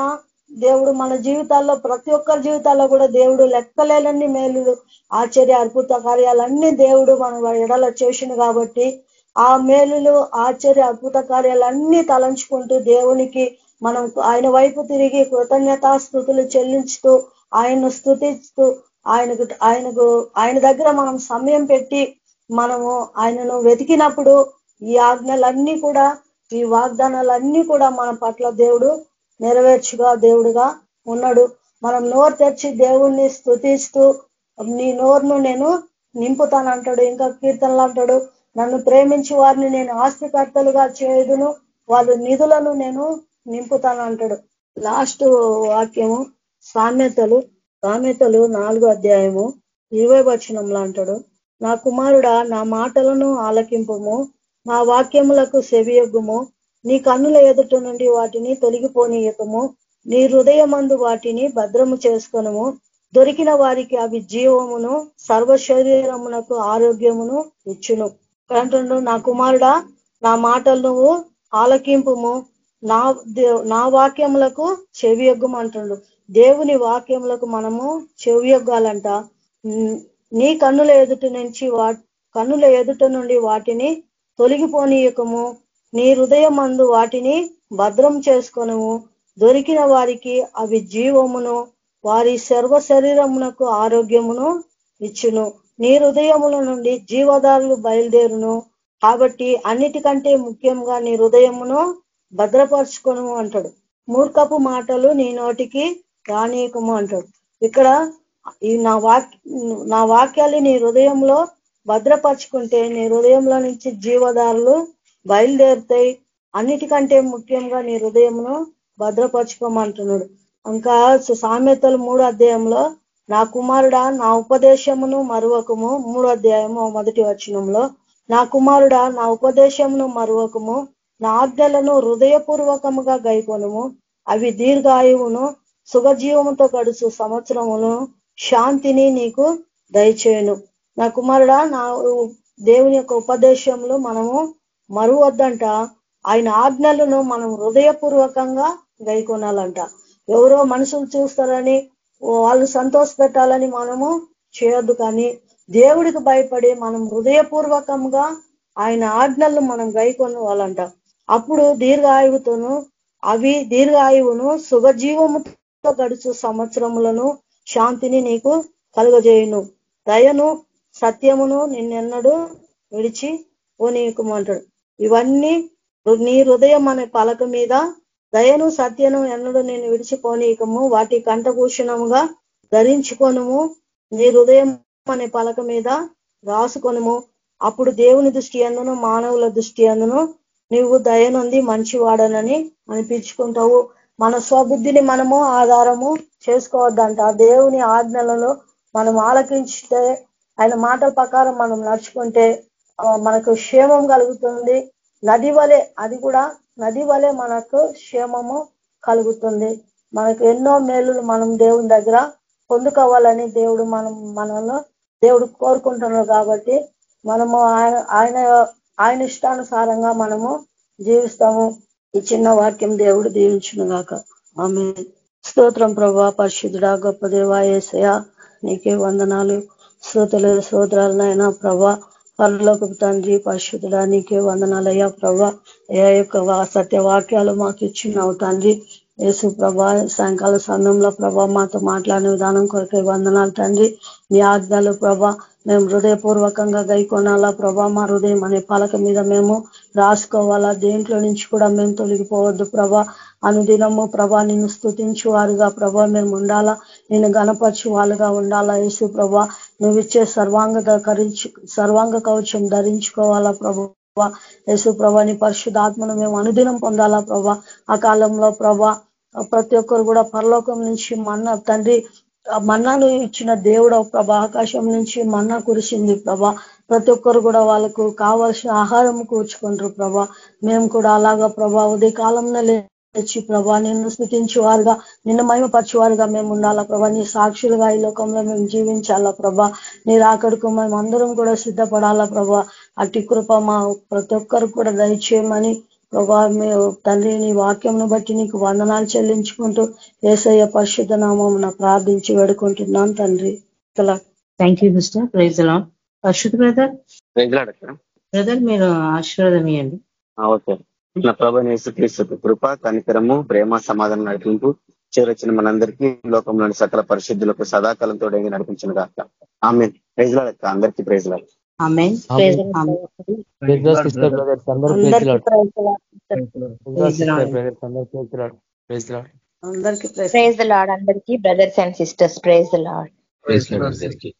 దేవుడు మన జీవితాల్లో ప్రతి ఒక్కరి జీవితాల్లో కూడా దేవుడు లెక్కలేనన్ని మేలులు ఆశ్చర్య అద్భుత కార్యాలన్నీ దేవుడు మన ఎడల చేసిండు కాబట్టి ఆ మేలులు ఆశ్చర్య అద్భుత కార్యాలన్నీ తలంచుకుంటూ దేవునికి మనం ఆయన వైపు తిరిగి కృతజ్ఞతాస్థుతులు చెల్లించుతూ ఆయన్ను స్థుతిస్తూ ఆయనకు ఆయనకు ఆయన దగ్గర మనం సమయం పెట్టి మనము ఆయనను వెతికినప్పుడు ఈ ఆజ్ఞలన్నీ కూడా ఈ వాగ్దానాలన్నీ కూడా మన పట్ల దేవుడు నెరవేర్చుగా దేవుడుగా ఉన్నాడు. మనం నోరు తెచ్చి దేవుణ్ణి స్థుతిస్తూ నీ నోరును నేను నింపుతానంటాడు ఇంకా కీర్తనలు అంటాడు. నన్ను ప్రేమించి వారిని నేను ఆస్తికర్తలుగా చేయదును వాళ్ళ నిధులను నేను నింపుతానంటాడు లాస్ట్ వాక్యము సామెతలు సామెతలు నాలుగో అధ్యాయము ఇరవై వచనంలో అంటాడు. నా కుమారుడా నా మాటలను ఆలకింపము నా వాక్యములకు సెవియొగ్గుము నీ కన్నుల ఎదుట నుండి వాటిని తొలగిపోనీయకము. నీ హృదయమందు వాటిని భద్రము చేసుకొనము. దొరికిన వారికి అవి జీవమును సర్వ శరీరమునకు ఆరోగ్యమును ఇచ్చును. అంటుండు నా కుమారుడా నా మాటలు నువ్వు ఆలకింపుము. నా నా వాక్యములకు చెవియొగ్గం అంటుండు దేవుని వాక్యములకు మనము చెవియొగ్గాలంట. నీ కన్నుల ఎదుట నుంచి వా కన్నుల ఎదుట నుండి వాటిని తొలగిపోనీయకము. నీ హృదయం వాటిని భద్రం చేసుకొనము. దొరికిన వారికి అవి జీవమును వారి సర్వ శరీరమునకు ఆరోగ్యమును ఇచ్చును. నీ హృదయముల నుండి జీవదారులు బయలుదేరును. కాబట్టి అన్నిటికంటే ముఖ్యంగా నీ హృదయమును భద్రపరుచుకొను అంటాడు. మూర్ఖపు మాటలు నీ నోటికి రానీయకము అంటాడు. ఇక్కడ ఈ నా వాక్ నా వాక్యాలు నీ హృదయంలో భద్రపరుచుకుంటే నీ హృదయంలో నుంచి జీవదారులు బయలుదేరుతాయి. అన్నిటికంటే ముఖ్యంగా నీ హృదయమును భద్రపరచుకోమంటున్నాడు. ఇంకా సామెతలు మూడు అధ్యాయంలో నా కుమారుడా నా ఉపదేశమును మరువకము మూడు అధ్యాయము మొదటి వచనంలో నా కుమారుడా నా ఉపదేశమును మరువకము నా ఆజ్ఞలను హృదయపూర్వకముగా గైకొనుము. అవి దీర్ఘాయువును సుఖజీవముతో గడుచు సంవత్సరమును శాంతిని నీకు దయచేయను. నా కుమారుడా నా దేవుని యొక్క ఉపదేశంలో మనము మరువద్దంట. ఆయన ఆజ్ఞలను మనం హృదయపూర్వకంగా గైకొనాలంట. ఎవరో మనుషులు చూస్తారని వాళ్ళు సంతోష పెట్టాలని మనము చేయొద్దు కానీ దేవుడికి భయపడి మనం హృదయపూర్వకంగా ఆయన ఆజ్ఞలను మనం గైకొనవాలంట. అప్పుడు దీర్ఘాయువుతోను అవి దీర్ఘాయువును సుఖజీవముతో గడుచు సంవత్సరములను శాంతిని నీకు కలుగజేయును. దయను సత్యమును నిన్నెన్నడు విడిచి పోనీయకమంటాడు ఇవన్నీ నీ హృదయం అనే పలక మీద దయను సత్యను ఎన్నడు నేను విడిచిపోనీయకము. వాటి కంఠభూషణముగా ధరించుకొనుము. నీ హృదయం అనే పలక మీద రాసుకొనుము. అప్పుడు దేవుని దృష్టి అందును మానవుల దృష్టి అందును నీవు దయనుంది మంచివాడనని అనిపించుకుంటావు. మన స్వబుద్ధిని మనము ఆధారము చేసుకోవద్దంట. దేవుని ఆజ్ఞలలో మనం ఆలకించితే ఆయన మాటల ప్రకారం మనం నడుచుకుంటే మనకు క్షేమం కలుగుతుంది. నది వలె అది కూడా నది వలె మనకు క్షేమము కలుగుతుంది. మనకు ఎన్నో మేలులు మనం దేవుని దగ్గర పొందుకోవాలని దేవుడు మనం మనలో దేవుడు కోరుకుంటున్నాడు కాబట్టి మనము ఆయన ఆయన ఆయన ఇష్టానుసారంగా మనము జీవిస్తాము. ఈ చిన్న వాక్యం దేవుడు దీవించును గాక ఆమె స్తోత్రం ప్రభా పరిశుద్ధుడా గొప్ప దేవా ఏసయ నీకే వందనాలు. శ్రోతలు శ్రోత్రాలనైనా ప్రభా. పనులకు తండ్రి పరిశుద్ధుడా నీకే వందనాలయ్యా ప్రభా. ఏ యొక్క సత్య వాక్యాలు మాకు ఇచ్చినావు తండ్రి. యేసు ప్రభా సాయంకాల సమయంలో ప్రభా మాతో మాట్లాడిన విధానం కొరకే వందనాలు తండ్రి. మీ ఆజ్ఞలు ప్రభా మేము హృదయపూర్వకంగా గైకొనాలా ప్రభా. మా హృదయం అనే పలక మీద మేము రాసుకోవాలా? దేంట్లో నుంచి కూడా మేము తొలగిపోవద్దు ప్రభా. అనుదినము ప్రభా నిన్ను స్థుతించు వారుగా ప్రభా. మేము ఉండాలా? నేను గణపరచు వాళ్ళుగా ఉండాలా యేసు ప్రభా? నువ్వు ఇచ్చే సర్వాంగ ధరించి సర్వాంగ కవచం ధరించుకోవాలా ప్రభు? యేసు ప్రభాని పరిశుద్ధాత్మను మేము అనుదినం పొందాలా ప్రభా? ఆ కాలంలో ప్రభా ప్రతి ఒక్కరు కూడా పరలోకం నుంచి మన్న తండ్రి మన్నాను ఇచ్చిన దేవుడు ప్రభా ఆకాశం నుంచి మన్నా కురిసింది ప్రభా. ప్రతి ఒక్కరు కూడా వాళ్ళకు కావాల్సిన ఆహారం కూర్చుకుంటారు ప్రభా. మేము కూడా అలాగా ప్రభా ఉదయ కాలంలో తెచ్చి ప్రభా నిన్ను స్థుతించేవారుగా నిన్ను మహిమపరచేవారుగా మేము ఉండాలా ప్రభా. నీ సాక్షులుగా ఈ లోకంలో మేము జీవించాలా ప్రభా. నీ రాకడుకు మేము అందరం కూడా సిద్ధపడాలా ప్రభా. అటు కృప మా ప్రతి ఒక్కరు కూడా దయచేయమని ప్రభా మేము తండ్రి నీ వాక్యంను బట్టి నీకు వందనాలు చెల్లించుకుంటూ ఏసయ్య పరిశుద్ధ నామం ప్రార్థించి వేడుకుంటున్నాను తండ్రి. థ్యాంక్ యూ సిస్టర్ ప్రైజ్ అలా పరిశుద్ధ బ్రదర్ బ్రదర్ మీరు ఆశీర్వాదం ఇవ్వండి ఓకే. నా ప్రభా నేసుక్రీస్తు కృప కనికరము ప్రేమ సమాధానం నడిపింపు చేరొచ్చిన మనందరికీ లోకంలోని సకల పరిశుద్ధులకు సదాకాలంతో నడిపించిన కాక ఆమె ప్రైజ్ లాడక్క అందరికీ ప్రైజ్ లాడు అందరికీ ప్రైజ్ లాడ్ అందరికీ brothers and sisters praise lord. Praise lord అందరికీ.